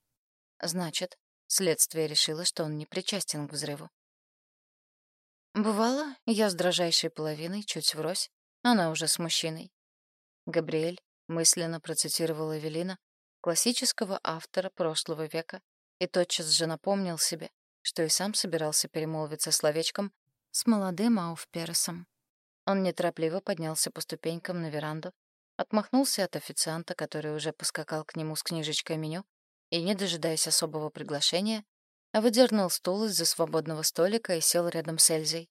Speaker 1: Значит, следствие решило, что он не причастен к взрыву. Бывало, я с дрожайшей половиной, чуть врозь, она уже с мужчиной. Габриэль мысленно процитировал Эвелина, классического автора прошлого века, и тотчас же напомнил себе, что и сам собирался перемолвиться словечком с молодым Ауфпересом. Он неторопливо поднялся по ступенькам на веранду, отмахнулся от официанта, который уже поскакал к нему с книжечкой меню, и, не дожидаясь особого приглашения, выдернул стул из-за свободного столика и сел рядом с Эльзой.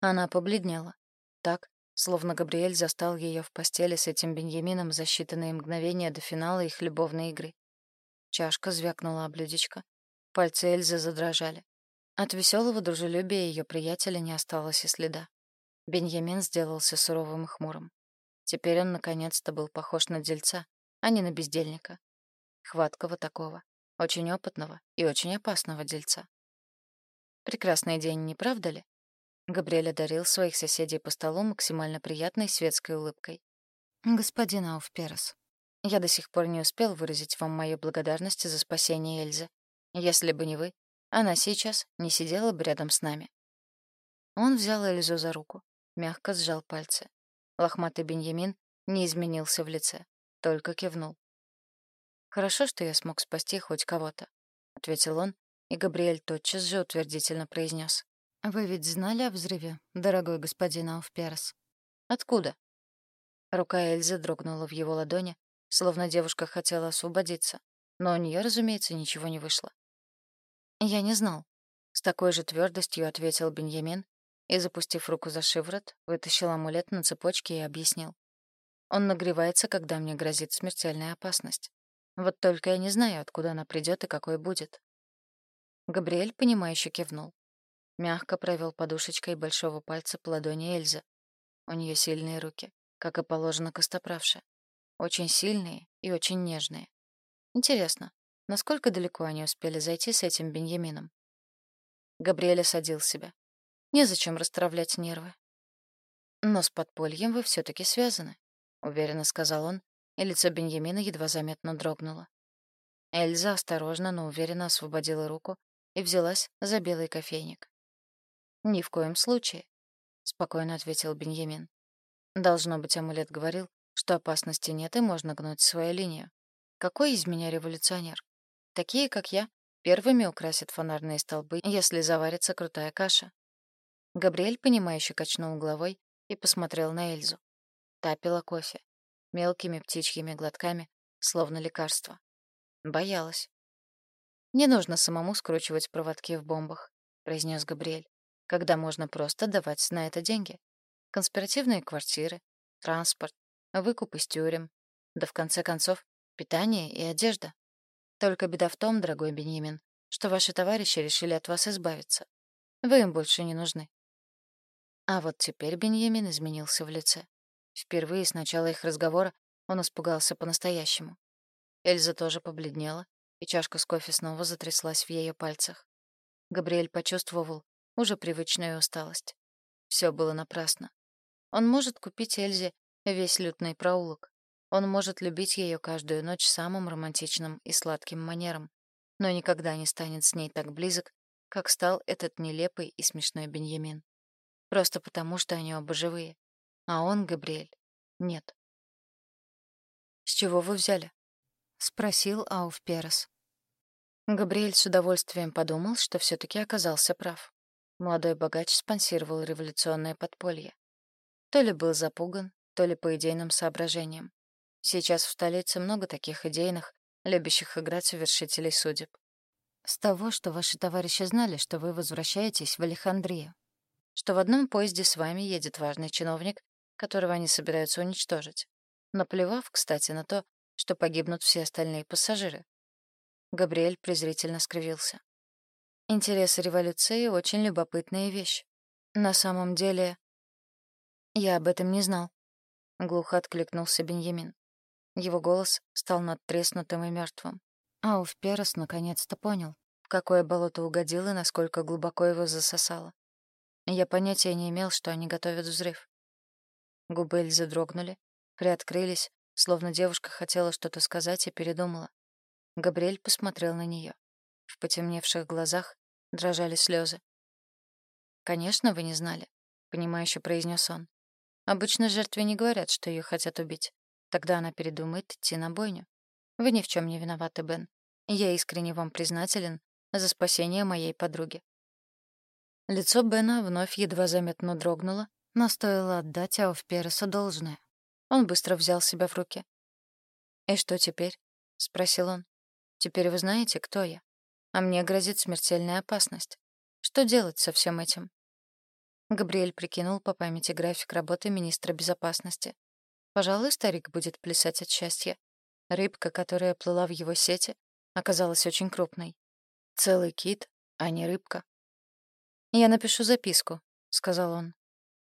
Speaker 1: Она побледнела. Так, словно Габриэль застал ее в постели с этим Беньямином за считанные мгновения до финала их любовной игры. Чашка звякнула о блюдечко. Пальцы Эльзы задрожали. От веселого дружелюбия ее приятеля не осталось и следа. Беньямин сделался суровым и хмурым. Теперь он наконец-то был похож на дельца, а не на бездельника. Хваткого такого, очень опытного и очень опасного дельца. Прекрасный день, не правда ли? Габриэль одарил своих соседей по столу максимально приятной светской улыбкой. «Господин Ауфперес, я до сих пор не успел выразить вам мою благодарность за спасение Эльзы. Если бы не вы, она сейчас не сидела бы рядом с нами». Он взял Эльзу за руку, мягко сжал пальцы. Лохматый Беньямин не изменился в лице, только кивнул. «Хорошо, что я смог спасти хоть кого-то», — ответил он, и Габриэль тотчас же утвердительно произнес. «Вы ведь знали о взрыве, дорогой господин Ауфперс?» «Откуда?» Рука Эльзы дрогнула в его ладони, словно девушка хотела освободиться, но у нее, разумеется, ничего не вышло. «Я не знал», — с такой же твердостью ответил Беньямин и, запустив руку за шиворот, вытащил амулет на цепочке и объяснил. «Он нагревается, когда мне грозит смертельная опасность. Вот только я не знаю, откуда она придет и какой будет. Габриэль, понимающе кивнул. Мягко провел подушечкой большого пальца по ладони Эльзы. У нее сильные руки, как и положено костоправше. Очень сильные и очень нежные. Интересно, насколько далеко они успели зайти с этим Беньямином? Габриэль осадил себя. Незачем расстравлять нервы. Но с подпольем вы все таки связаны, уверенно сказал он, и лицо Беньямина едва заметно дрогнуло. Эльза осторожно, но уверенно освободила руку и взялась за белый кофейник. «Ни в коем случае», — спокойно ответил Беньямин. «Должно быть, амулет говорил, что опасности нет и можно гнуть свою линию. Какой из меня революционер? Такие, как я, первыми украсят фонарные столбы, если заварится крутая каша». Габриэль, понимающе качнул головой и посмотрел на Эльзу. Та пила кофе мелкими птичьими глотками, словно лекарство. Боялась. «Не нужно самому скручивать проводки в бомбах», — произнес Габриэль, «когда можно просто давать на это деньги. Конспиративные квартиры, транспорт, выкуп из тюрем, да в конце концов питание и одежда. Только беда в том, дорогой Беньямин, что ваши товарищи решили от вас избавиться. Вы им больше не нужны». А вот теперь Беньямин изменился в лице. Впервые с начала их разговора он испугался по-настоящему. Эльза тоже побледнела, и чашка с кофе снова затряслась в ее пальцах. Габриэль почувствовал уже привычную усталость. Все было напрасно. Он может купить Эльзе весь лютный проулок. Он может любить ее каждую ночь самым романтичным и сладким манером, но никогда не станет с ней так близок, как стал этот нелепый и смешной Беньямин. Просто потому, что они оба живые. А он, Габриэль, нет. «С чего вы взяли?» — спросил Ауф Перес. Габриэль с удовольствием подумал, что все таки оказался прав. Молодой богач спонсировал революционное подполье. То ли был запуган, то ли по идейным соображениям. Сейчас в столице много таких идейных, любящих играть вершителей судеб. С того, что ваши товарищи знали, что вы возвращаетесь в Алехандрию, что в одном поезде с вами едет важный чиновник, которого они собираются уничтожить, наплевав, кстати, на то, что погибнут все остальные пассажиры. Габриэль презрительно скривился. Интересы революции — очень любопытная вещь. На самом деле... Я об этом не знал. Глухо откликнулся Беньямин. Его голос стал надтреснутым и мертвым. Ауф Перес наконец-то понял, в какое болото угодил и насколько глубоко его засосало. Я понятия не имел, что они готовят взрыв. Губы Эльзы дрогнули, приоткрылись, словно девушка хотела что-то сказать и передумала. Габриэль посмотрел на нее. В потемневших глазах дрожали слезы. «Конечно, вы не знали», — понимающе произнес он. «Обычно жертве не говорят, что ее хотят убить. Тогда она передумает идти на бойню. Вы ни в чем не виноваты, Бен. Я искренне вам признателен за спасение моей подруги». Лицо Бена вновь едва заметно дрогнуло, но стоило отдать Ауфпересу должное. Он быстро взял себя в руки. «И что теперь?» — спросил он. «Теперь вы знаете, кто я. А мне грозит смертельная опасность. Что делать со всем этим?» Габриэль прикинул по памяти график работы министра безопасности. Пожалуй, старик будет плясать от счастья. Рыбка, которая плыла в его сети, оказалась очень крупной. Целый кит, а не рыбка. «Я напишу записку», — сказал он,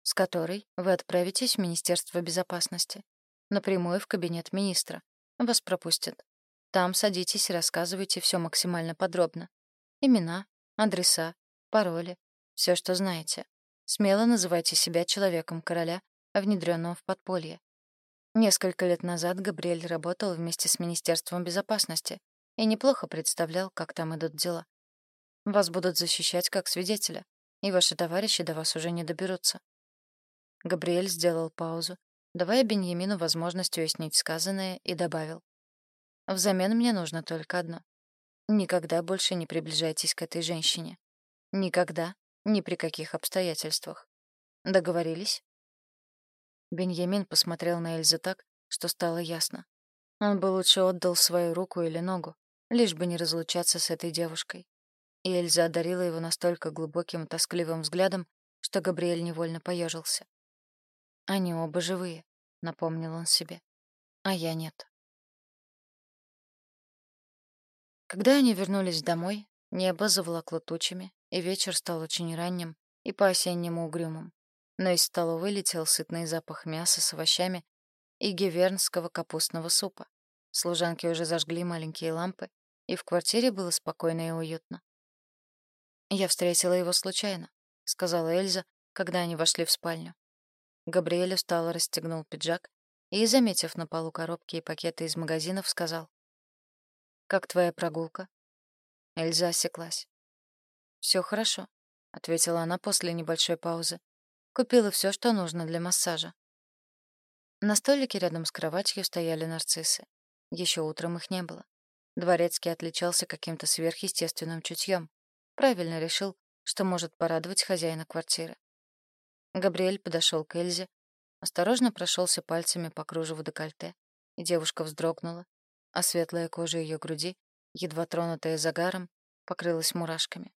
Speaker 1: «с которой вы отправитесь в Министерство безопасности. Напрямую в кабинет министра. Вас пропустят. Там садитесь и рассказывайте все максимально подробно. Имена, адреса, пароли, все, что знаете. Смело называйте себя человеком короля, внедренным в подполье. Несколько лет назад Габриэль работал вместе с Министерством безопасности и неплохо представлял, как там идут дела. Вас будут защищать как свидетеля, и ваши товарищи до вас уже не доберутся. Габриэль сделал паузу, давая Беньямину возможность уяснить сказанное, и добавил. «Взамен мне нужно только одно. Никогда больше не приближайтесь к этой женщине. Никогда, ни при каких обстоятельствах. Договорились?» Беньямин посмотрел на Эльзу так, что стало ясно. Он бы лучше отдал свою руку или ногу, лишь бы не разлучаться с этой девушкой и Эльза одарила его настолько глубоким и тоскливым взглядом, что Габриэль невольно поежился. «Они оба живые», — напомнил он себе. «А я нет». Когда они вернулись домой, небо заволокло тучами, и вечер стал очень ранним и по-осеннему угрюмым. Но из столовой летел сытный запах мяса с овощами и гевернского капустного супа. Служанки уже зажгли маленькие лампы, и в квартире было спокойно и уютно. «Я встретила его случайно», — сказала Эльза, когда они вошли в спальню. Габриэль устало расстегнул пиджак и, заметив на полу коробки и пакеты из магазинов, сказал. «Как твоя прогулка?» Эльза осеклась. «Все хорошо», — ответила она после небольшой паузы. «Купила все, что нужно для массажа». На столике рядом с кроватью стояли нарциссы. Еще утром их не было. Дворецкий отличался каким-то сверхъестественным чутьем. Правильно решил, что может порадовать хозяина квартиры. Габриэль подошел к Эльзе, осторожно прошелся пальцами по кружеву декольте, и девушка вздрогнула, а светлая кожа ее груди, едва тронутая загаром, покрылась мурашками.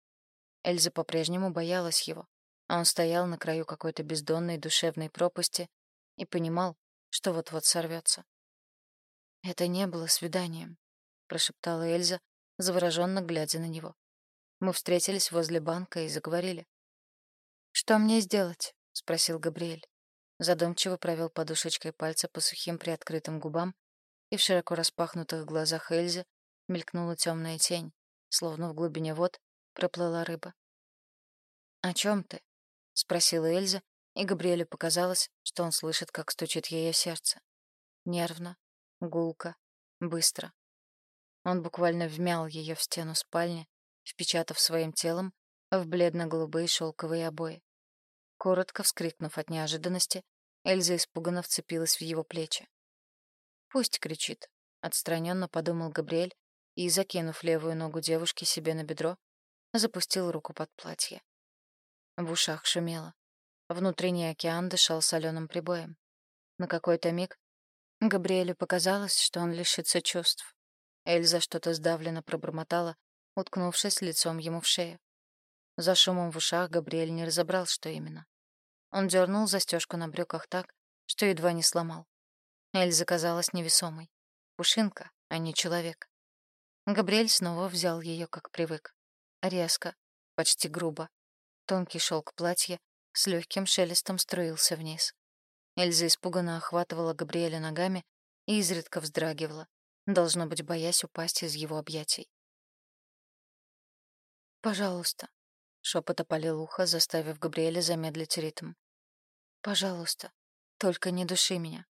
Speaker 1: Эльза по-прежнему боялась его, а он стоял на краю какой-то бездонной душевной пропасти и понимал, что вот-вот сорвется. «Это не было свиданием», — прошептала Эльза, завороженно глядя на него. Мы встретились возле банка и заговорили. «Что мне сделать?» — спросил Габриэль. Задумчиво провел подушечкой пальца по сухим приоткрытым губам, и в широко распахнутых глазах Эльзы мелькнула темная тень, словно в глубине вод проплыла рыба. «О чем ты?» — спросила Эльза, и Габриэлю показалось, что он слышит, как стучит ее сердце. Нервно, гулко, быстро. Он буквально вмял ее в стену спальни, впечатав своим телом в бледно-голубые шелковые обои. Коротко вскрикнув от неожиданности, Эльза испуганно вцепилась в его плечи. «Пусть кричит», — отстраненно подумал Габриэль и, закинув левую ногу девушки себе на бедро, запустил руку под платье. В ушах шумело. Внутренний океан дышал соленым прибоем. На какой-то миг Габриэлю показалось, что он лишится чувств. Эльза что-то сдавленно пробормотала, уткнувшись лицом ему в шею. За шумом в ушах Габриэль не разобрал, что именно. Он дернул застежку на брюках так, что едва не сломал. Эльза казалась невесомой. Пушинка, а не человек. Габриэль снова взял ее, как привык. Резко, почти грубо. Тонкий шелк платья с легким шелестом струился вниз. Эльза испуганно охватывала Габриэля ногами и изредка вздрагивала, должно быть, боясь упасть из его объятий. «Пожалуйста», — шепот опалил ухо, заставив Габриэля замедлить ритм. «Пожалуйста, только не души меня».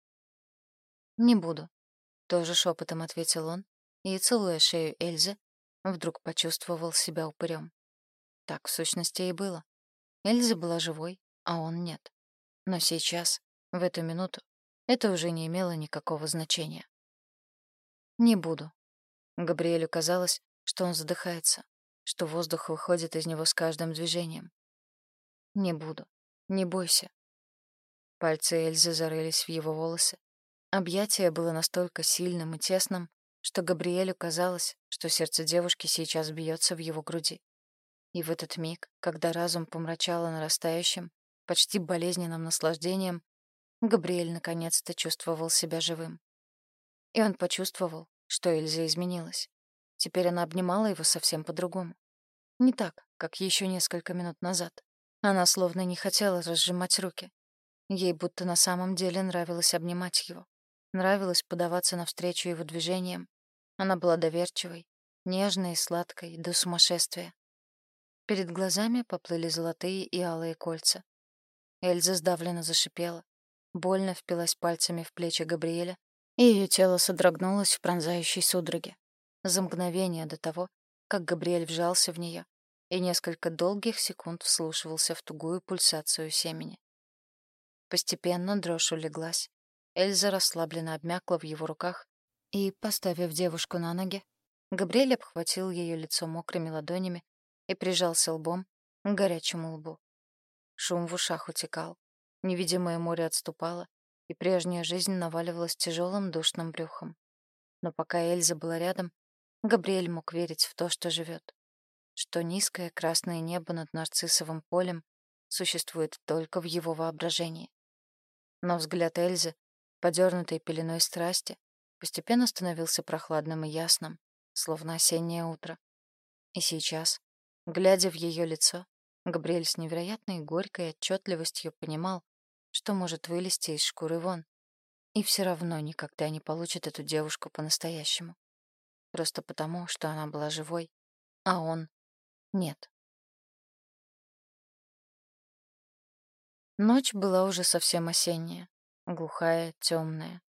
Speaker 1: «Не буду», — тоже шепотом ответил он, и, целуя шею Эльзы, вдруг почувствовал себя упырем. Так, в сущности, и было. Эльза была живой, а он нет. Но сейчас, в эту минуту, это уже не имело никакого значения. «Не буду». Габриэлю казалось, что он задыхается, что воздух выходит из него с каждым движением. «Не буду. Не бойся». Пальцы Эльзы зарылись в его волосы. Объятие было настолько сильным и тесным, что Габриэлю казалось, что сердце девушки сейчас бьется в его груди. И в этот миг, когда разум помрачало нарастающим, почти болезненным наслаждением, Габриэль наконец-то чувствовал себя живым. И он почувствовал, что Эльза изменилась. Теперь она обнимала его совсем по-другому. Не так, как еще несколько минут назад. Она словно не хотела разжимать руки. Ей будто на самом деле нравилось обнимать его. Нравилось подаваться навстречу его движениям. Она была доверчивой, нежной и сладкой до сумасшествия. Перед глазами поплыли золотые и алые кольца. Эльза сдавленно зашипела, больно впилась пальцами в плечи Габриэля, и ее тело содрогнулось в пронзающей судороге. За мгновение до того, как Габриэль вжался в нее и несколько долгих секунд вслушивался в тугую пульсацию семени. Постепенно дрожь улеглась. Эльза расслабленно обмякла в его руках, и, поставив девушку на ноги, Габриэль обхватил ее лицо мокрыми ладонями и прижался лбом к горячему лбу. Шум в ушах утекал, невидимое море отступало, и прежняя жизнь наваливалась тяжелым душным брюхом. Но пока Эльза была рядом, Габриэль мог верить в то, что живет, что низкое красное небо над нарциссовым полем существует только в его воображении. Но взгляд Эльзы, подернутый пеленой страсти, постепенно становился прохладным и ясным, словно осеннее утро. И сейчас, глядя в ее лицо, Габриэль с невероятной горькой отчетливостью понимал, что может вылезти из шкуры вон, и все равно никогда не получит эту девушку по-настоящему. Просто потому, что она была живой, а он — нет. Ночь была уже совсем осенняя, глухая, темная.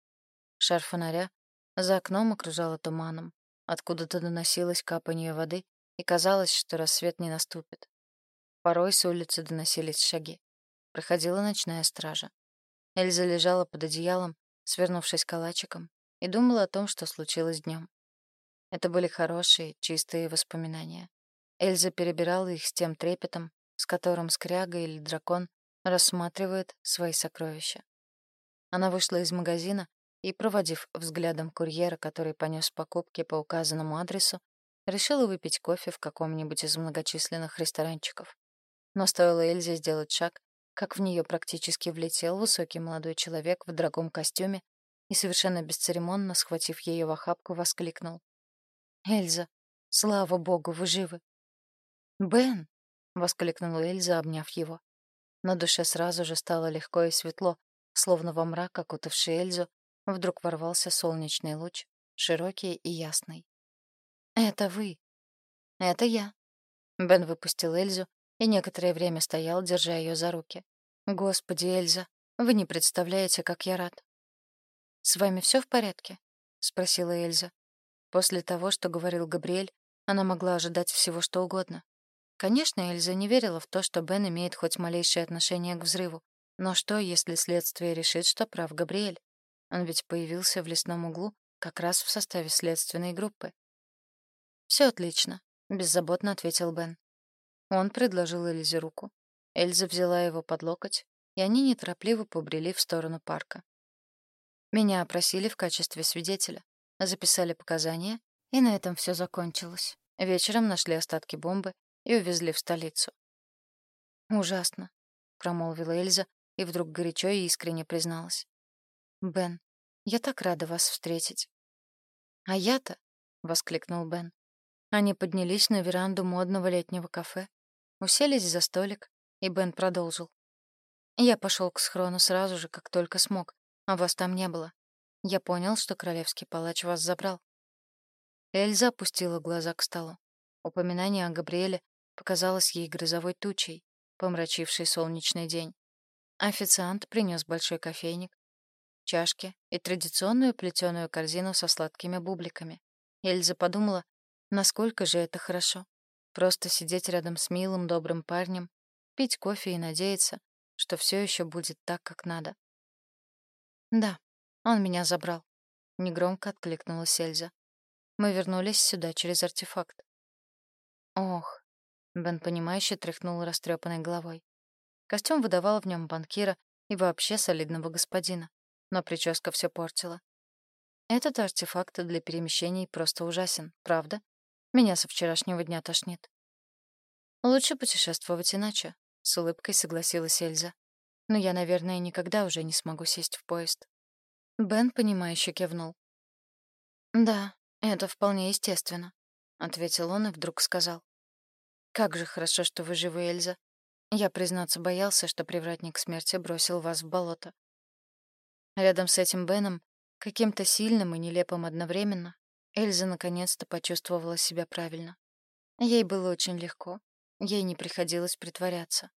Speaker 1: Шар фонаря за окном окружало туманом. Откуда-то доносилось капание воды, и казалось, что рассвет не наступит. Порой с улицы доносились шаги. Проходила ночная стража. Эльза лежала под одеялом, свернувшись калачиком, и думала о том, что случилось днем. Это были хорошие, чистые воспоминания. Эльза перебирала их с тем трепетом, с которым скряга или дракон рассматривает свои сокровища. Она вышла из магазина и, проводив взглядом курьера, который понес покупки по указанному адресу, решила выпить кофе в каком-нибудь из многочисленных ресторанчиков. Но стоило Эльзе сделать шаг, как в нее практически влетел высокий молодой человек в дорогом костюме и совершенно бесцеремонно, схватив ее в охапку, воскликнул. «Эльза, слава богу, вы живы!» «Бен!» — воскликнула Эльза, обняв его. На душе сразу же стало легко и светло, словно во мрак, окутавший Эльзу, Вдруг ворвался солнечный луч, широкий и ясный. «Это вы!» «Это я!» Бен выпустил Эльзу и некоторое время стоял, держа ее за руки. «Господи, Эльза, вы не представляете, как я рад!» «С вами все в порядке?» — спросила Эльза. После того, что говорил Габриэль, она могла ожидать всего, что угодно. Конечно, Эльза не верила в то, что Бен имеет хоть малейшее отношение к взрыву. Но что, если следствие решит, что прав Габриэль? Он ведь появился в лесном углу как раз в составе следственной группы. Все отлично», — беззаботно ответил Бен. Он предложил Эльзе руку. Эльза взяла его под локоть, и они неторопливо побрели в сторону парка. Меня опросили в качестве свидетеля, записали показания, и на этом все закончилось. Вечером нашли остатки бомбы и увезли в столицу. «Ужасно», — промолвила Эльза и вдруг горячо и искренне призналась. «Бен, я так рада вас встретить». «А я-то», — воскликнул Бен. Они поднялись на веранду модного летнего кафе, уселись за столик, и Бен продолжил. «Я пошел к схрону сразу же, как только смог, а вас там не было. Я понял, что королевский палач вас забрал». Эльза опустила глаза к столу. Упоминание о Габриэле показалось ей грозовой тучей, помрачившей солнечный день. Официант принес большой кофейник, чашки и традиционную плетеную корзину со сладкими бубликами. Эльза подумала, насколько же это хорошо. Просто сидеть рядом с милым, добрым парнем, пить кофе и надеяться, что все еще будет так, как надо. «Да, он меня забрал», — негромко откликнулась Эльза. «Мы вернулись сюда через артефакт». «Ох», — Бен понимающе тряхнул растрепанной головой. Костюм выдавал в нем банкира и вообще солидного господина, но прическа все портила. Этот артефакт для перемещений просто ужасен, правда? Меня со вчерашнего дня тошнит. Лучше путешествовать иначе, с улыбкой согласилась Эльза. Но я, наверное, никогда уже не смогу сесть в поезд. Бен, понимающе кивнул. Да, это вполне естественно, ответил он и вдруг сказал: Как же хорошо, что вы живы, Эльза. Я, признаться, боялся, что привратник смерти бросил вас в болото. Рядом с этим Беном Каким-то сильным и нелепым одновременно Эльза наконец-то почувствовала себя правильно. Ей было очень легко, ей не приходилось притворяться.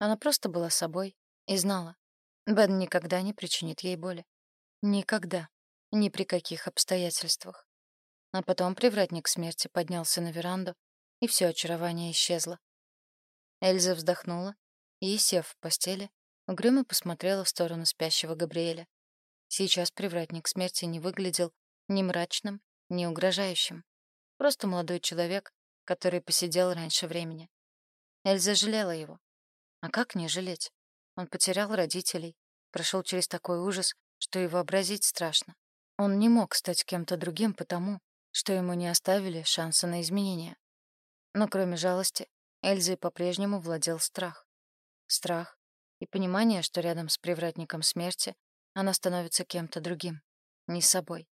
Speaker 1: Она просто была собой и знала, Бен никогда не причинит ей боли. Никогда. Ни при каких обстоятельствах. А потом привратник смерти поднялся на веранду, и все очарование исчезло. Эльза вздохнула и, сев в постели, угрюмо посмотрела в сторону спящего Габриэля. Сейчас привратник смерти не выглядел ни мрачным, ни угрожающим. Просто молодой человек, который посидел раньше времени. Эльза жалела его. А как не жалеть? Он потерял родителей, прошел через такой ужас, что и вообразить страшно. Он не мог стать кем-то другим потому, что ему не оставили шанса на изменения. Но кроме жалости, Эльзой по-прежнему владел страх. Страх и понимание, что рядом с привратником смерти она становится кем-то другим, не собой.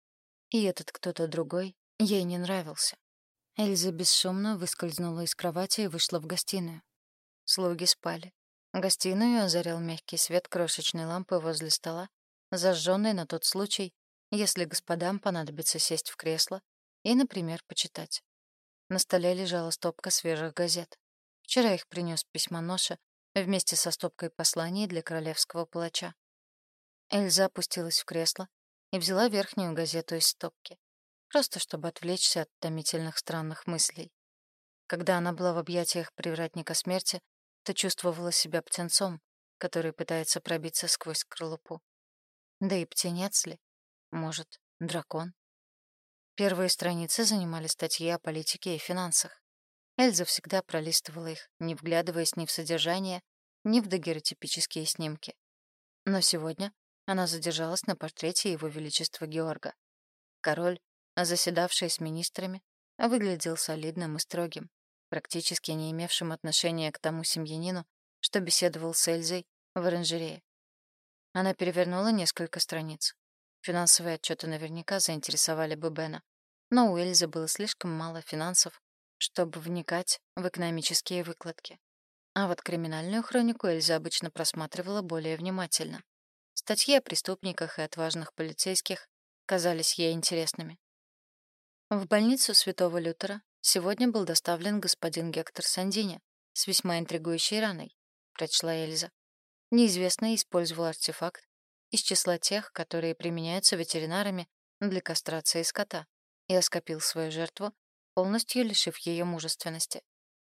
Speaker 1: И этот кто-то другой ей не нравился. Эльза бесшумно выскользнула из кровати и вышла в гостиную. Слуги спали. Гостиную озарял мягкий свет крошечной лампы возле стола, зажженной на тот случай, если господам понадобится сесть в кресло и, например, почитать. На столе лежала стопка свежих газет. Вчера их принес письмоноша вместе со стопкой посланий для королевского палача. Эльза опустилась в кресло и взяла верхнюю газету из стопки, просто чтобы отвлечься от томительных странных мыслей. Когда она была в объятиях привратника смерти, то чувствовала себя птенцом, который пытается пробиться сквозь скорлупу. Да и птенец ли? Может, дракон? Первые страницы занимали статьи о политике и финансах. Эльза всегда пролистывала их, не вглядываясь ни в содержание, ни в дагеротипические снимки. Но сегодня она задержалась на портрете Его Величества Георга. Король, заседавший с министрами, выглядел солидным и строгим, практически не имевшим отношения к тому семьянину, что беседовал с Эльзой в оранжерее. Она перевернула несколько страниц. Финансовые отчеты наверняка заинтересовали бы Бена, но у Эльзы было слишком мало финансов, чтобы вникать в экономические выкладки. А вот криминальную хронику Эльза обычно просматривала более внимательно. Статьи о преступниках и отважных полицейских казались ей интересными. В больницу Святого Лютера сегодня был доставлен господин Гектор Сандини с весьма интригующей раной, прочла Эльза. Неизвестный использовал артефакт из числа тех, которые применяются ветеринарами для кастрации скота, и оскопил свою жертву, полностью лишив ее мужественности.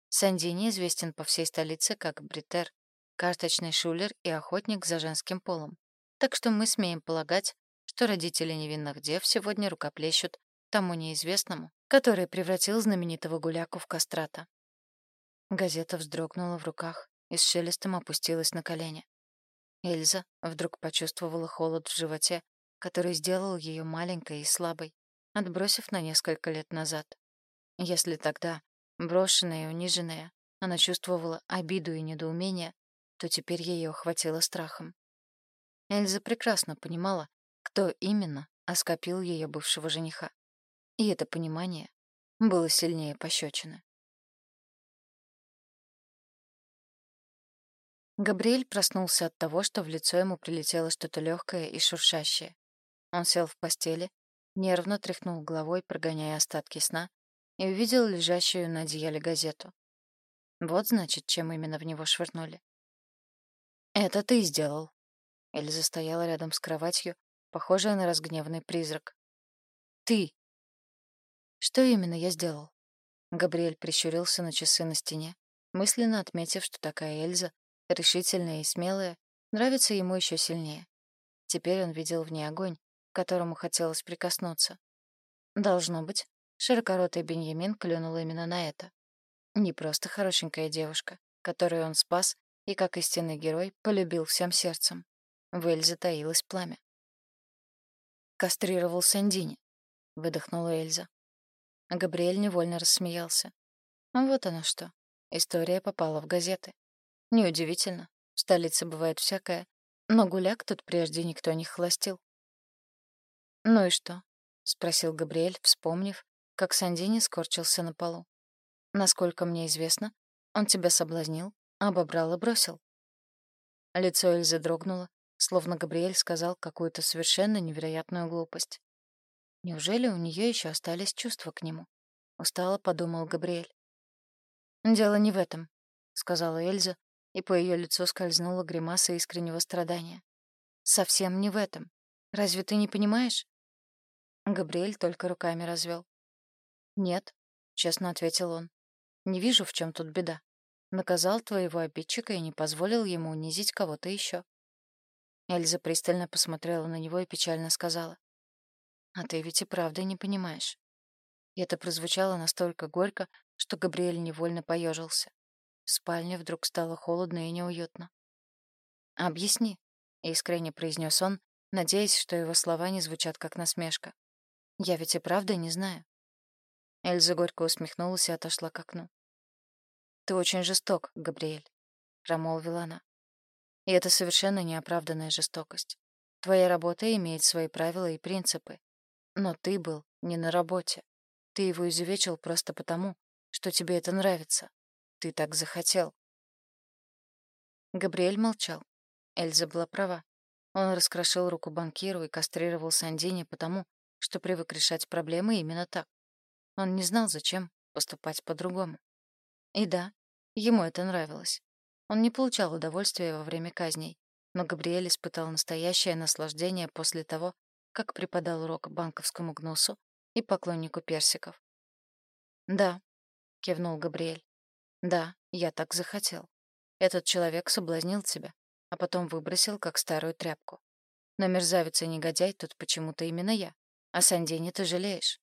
Speaker 1: Сандини известен по всей столице как бритер, карточный шулер и охотник за женским полом. Так что мы смеем полагать, что родители невинных дев сегодня рукоплещут тому неизвестному, который превратил знаменитого гуляку в кастрата. Газета вздрогнула в руках и с шелестом опустилась на колени. Эльза вдруг почувствовала холод в животе, который сделал ее маленькой и слабой, отбросив на несколько лет назад. Если тогда, брошенная и униженная, она чувствовала обиду и недоумение, то теперь ее охватило страхом. Эльза прекрасно понимала, кто именно оскопил ее бывшего жениха. И это понимание было сильнее пощечины. Габриэль проснулся от того, что в лицо ему прилетело что-то легкое и шуршащее. Он сел в постели, нервно тряхнул головой, прогоняя остатки сна, и увидел лежащую на одеяле газету. Вот, значит, чем именно в него швырнули. «Это ты сделал», Эльза стояла рядом с кроватью, похожая на разгневанный призрак. «Ты!» «Что именно я сделал?» Габриэль прищурился на часы на стене, мысленно отметив, что такая Эльза, решительная и смелая, нравится ему еще сильнее. Теперь он видел в ней огонь, к которому хотелось прикоснуться. Должно быть, широкоротый Беньямин клюнул именно на это. Не просто хорошенькая девушка, которую он спас и, как истинный герой, полюбил всем сердцем. В Эльзе таилось пламя. «Кастрировал Сандини», — выдохнула Эльза. Габриэль невольно рассмеялся. Вот оно что. История попала в газеты. Неудивительно. В столице бывает всякое. Но гуляк тут прежде никто не холостил. «Ну и что?» — спросил Габриэль, вспомнив, как Сандини скорчился на полу. «Насколько мне известно, он тебя соблазнил, обобрал и бросил». Лицо Эльзы дрогнуло, словно Габриэль сказал какую-то совершенно невероятную глупость. Неужели у нее еще остались чувства к нему? Устало подумал Габриэль. «Дело не в этом», — сказала Эльза, и по ее лицу скользнула гримаса искреннего страдания. «Совсем не в этом. Разве ты не понимаешь?» Габриэль только руками развел. «Нет», — честно ответил он. «Не вижу, в чем тут беда. Наказал твоего обидчика и не позволил ему унизить кого-то еще». Эльза пристально посмотрела на него и печально сказала. А ты ведь и правда не понимаешь. И это прозвучало настолько горько, что Габриэль невольно поежился. В спальне вдруг стало холодно и неуютно. «Объясни», — искренне произнес он, надеясь, что его слова не звучат как насмешка. «Я ведь и правда не знаю». Эльза горько усмехнулась и отошла к окну. «Ты очень жесток, Габриэль», — промолвила она. «И это совершенно неоправданная жестокость. Твоя работа имеет свои правила и принципы, но ты был не на работе. Ты его изувечил просто потому, что тебе это нравится. Ты так захотел. Габриэль молчал. Эльза была права. Он раскрошил руку банкиру и кастрировал Сандини потому, что привык решать проблемы именно так. Он не знал, зачем поступать по-другому. И да, ему это нравилось. Он не получал удовольствия во время казней, но Габриэль испытал настоящее наслаждение после того, как преподал урок банковскому гнусу и поклоннику персиков. «Да», — кивнул Габриэль. «Да, я так захотел. Этот человек соблазнил тебя, а потом выбросил, как старую тряпку. Но мерзавец и негодяй тут почему-то именно я. А Сандине ты жалеешь».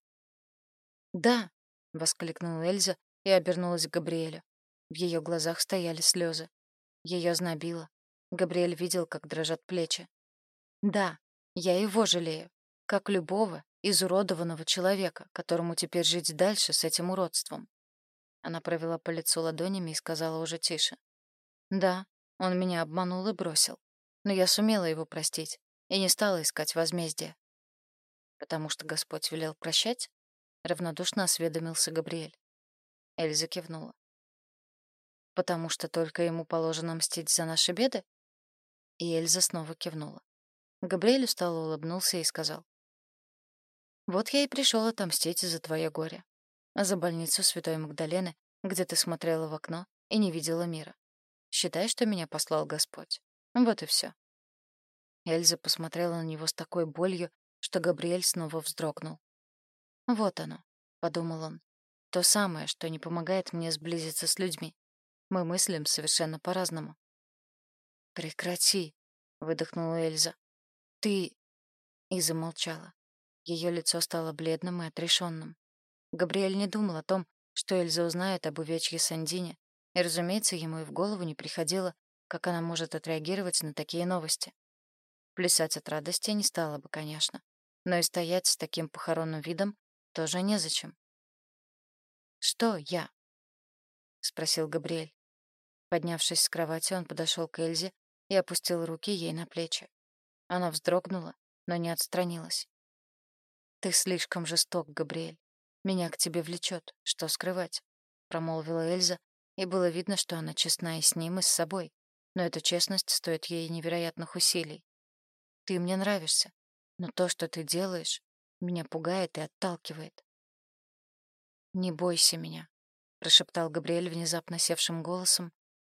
Speaker 1: «Да», — воскликнула Эльза и обернулась к Габриэлю. В ее глазах стояли слезы. Ее знобило. Габриэль видел, как дрожат плечи. «Да, я его жалею, как любого изуродованного человека, которому теперь жить дальше с этим уродством. Она провела по лицу ладонями и сказала уже тише. «Да, он меня обманул и бросил. Но я сумела его простить и не стала искать возмездия». «Потому что Господь велел прощать?» — равнодушно осведомился Габриэль. Эльза кивнула. «Потому что только ему положено мстить за наши беды?» И Эльза снова кивнула. Габриэль устало улыбнулся и сказал. «Вот я и пришел отомстить за твое горе. За больницу Святой Магдалены, где ты смотрела в окно и не видела мира. Считай, что меня послал Господь. Вот и все. Эльза посмотрела на него с такой болью, что Габриэль снова вздрогнул. «Вот оно», — подумал он, — «то самое, что не помогает мне сблизиться с людьми. Мы мыслим совершенно по-разному». «Прекрати», — выдохнула Эльза. «Ты...» И замолчала. Ее лицо стало бледным и отрешенным. Габриэль не думал о том, что Эльза узнает об увечье Сандине, и, разумеется, ему и в голову не приходило, как она может отреагировать на такие новости. Плясать от радости не стало бы, конечно, но и стоять с таким похоронным видом тоже незачем. «Что я?» — спросил Габриэль. Поднявшись с кровати, он подошел к Эльзе и опустил руки ей на плечи. Она вздрогнула, но не отстранилась. «Ты слишком жесток, Габриэль. Меня к тебе влечет. Что скрывать?» — промолвила Эльза, и было видно, что она честна и с ним, и с собой. Но эта честность стоит ей невероятных усилий. «Ты мне нравишься, но то, что ты делаешь, меня пугает и отталкивает». «Не бойся меня», — прошептал Габриэль внезапно севшим голосом,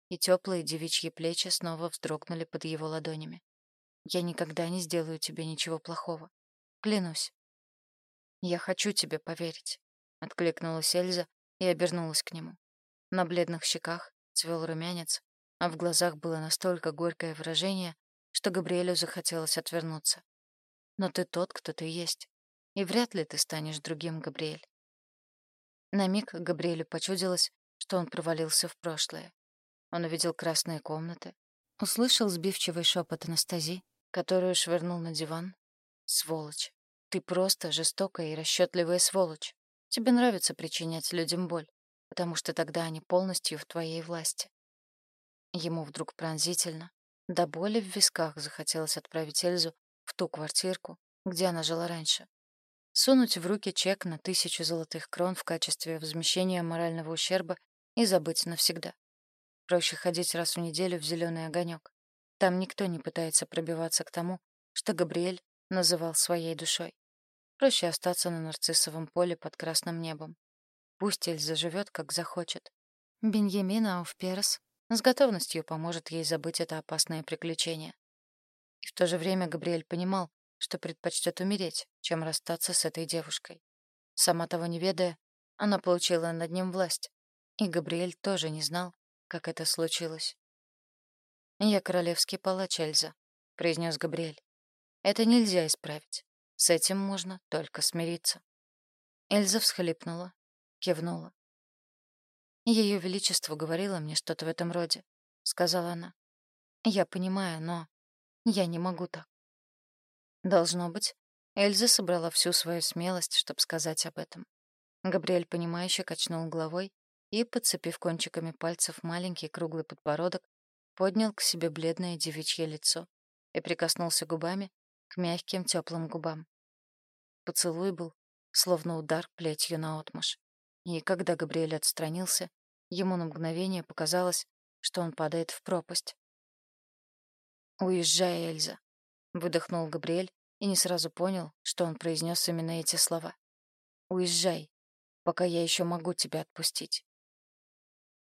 Speaker 1: и теплые девичьи плечи снова вздрогнули под его ладонями. Я никогда не сделаю тебе ничего плохого. Клянусь. Я хочу тебе поверить, откликнулась Эльза и обернулась к нему. На бледных щеках цвел румянец, а в глазах было настолько горькое выражение, что Габриэлю захотелось отвернуться. «Но ты тот, кто ты есть, и вряд ли ты станешь другим, Габриэль». На миг Габриэлю почудилось, что он провалился в прошлое. Он увидел красные комнаты, услышал сбивчивый шепот Анастази, которую швырнул на диван. «Сволочь! Ты просто жестокая и расчетливая сволочь. Тебе нравится причинять людям боль, потому что тогда они полностью в твоей власти». Ему вдруг пронзительно, до боли в висках захотелось отправить Эльзу в ту квартирку, где она жила раньше. Сунуть в руки чек на тысячу золотых крон в качестве возмещения морального ущерба и забыть навсегда. Проще ходить раз в неделю в зеленый огонек. Там никто не пытается пробиваться к тому, что Габриэль называл своей душой. Проще остаться на нарциссовом поле под красным небом. Пусть Эль заживет, как захочет. Беньямин Ауфперес с готовностью поможет ей забыть это опасное приключение. И в то же время Габриэль понимал, что предпочтет умереть, чем расстаться с этой девушкой. Сама того не ведая, она получила над ним власть, и Габриэль тоже не знал, как это случилось. «Я королевский палач, Эльза», — произнес Габриэль. «Это нельзя исправить. С этим можно только смириться». Эльза всхлипнула, кивнула. «Ее Величество говорило мне что-то в этом роде», — сказала она. «Я понимаю, но я не могу так». Должно быть, Эльза собрала всю свою смелость, чтобы сказать об этом. Габриэль, понимающе качнул головой и, подцепив кончиками пальцев маленький круглый подбородок, поднял к себе бледное девичье лицо и прикоснулся губами к мягким теплым губам. Поцелуй был, словно удар плетью наотмашь. И когда Габриэль отстранился, ему на мгновение показалось, что он падает в пропасть. «Уезжай, Эльза», — выдохнул Габриэль и не сразу понял, что он произнес именно эти слова. «Уезжай, пока я еще могу тебя отпустить».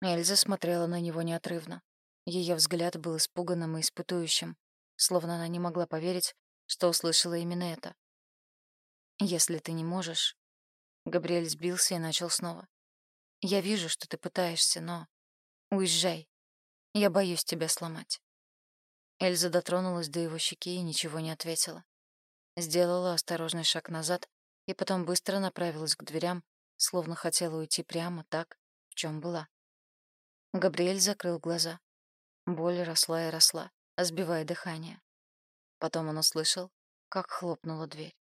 Speaker 1: Эльза смотрела на него неотрывно. Ее взгляд был испуганным и испытующим, словно она не могла поверить, что услышала именно это. «Если ты не можешь...» Габриэль сбился и начал снова. «Я вижу, что ты пытаешься, но... Уезжай. Я боюсь тебя сломать». Эльза дотронулась до его щеки и ничего не ответила. Сделала осторожный шаг назад и потом быстро направилась к дверям, словно хотела уйти прямо так, в чем была. Габриэль закрыл глаза. Боль росла и росла, сбивая дыхание. Потом он услышал, как хлопнула дверь.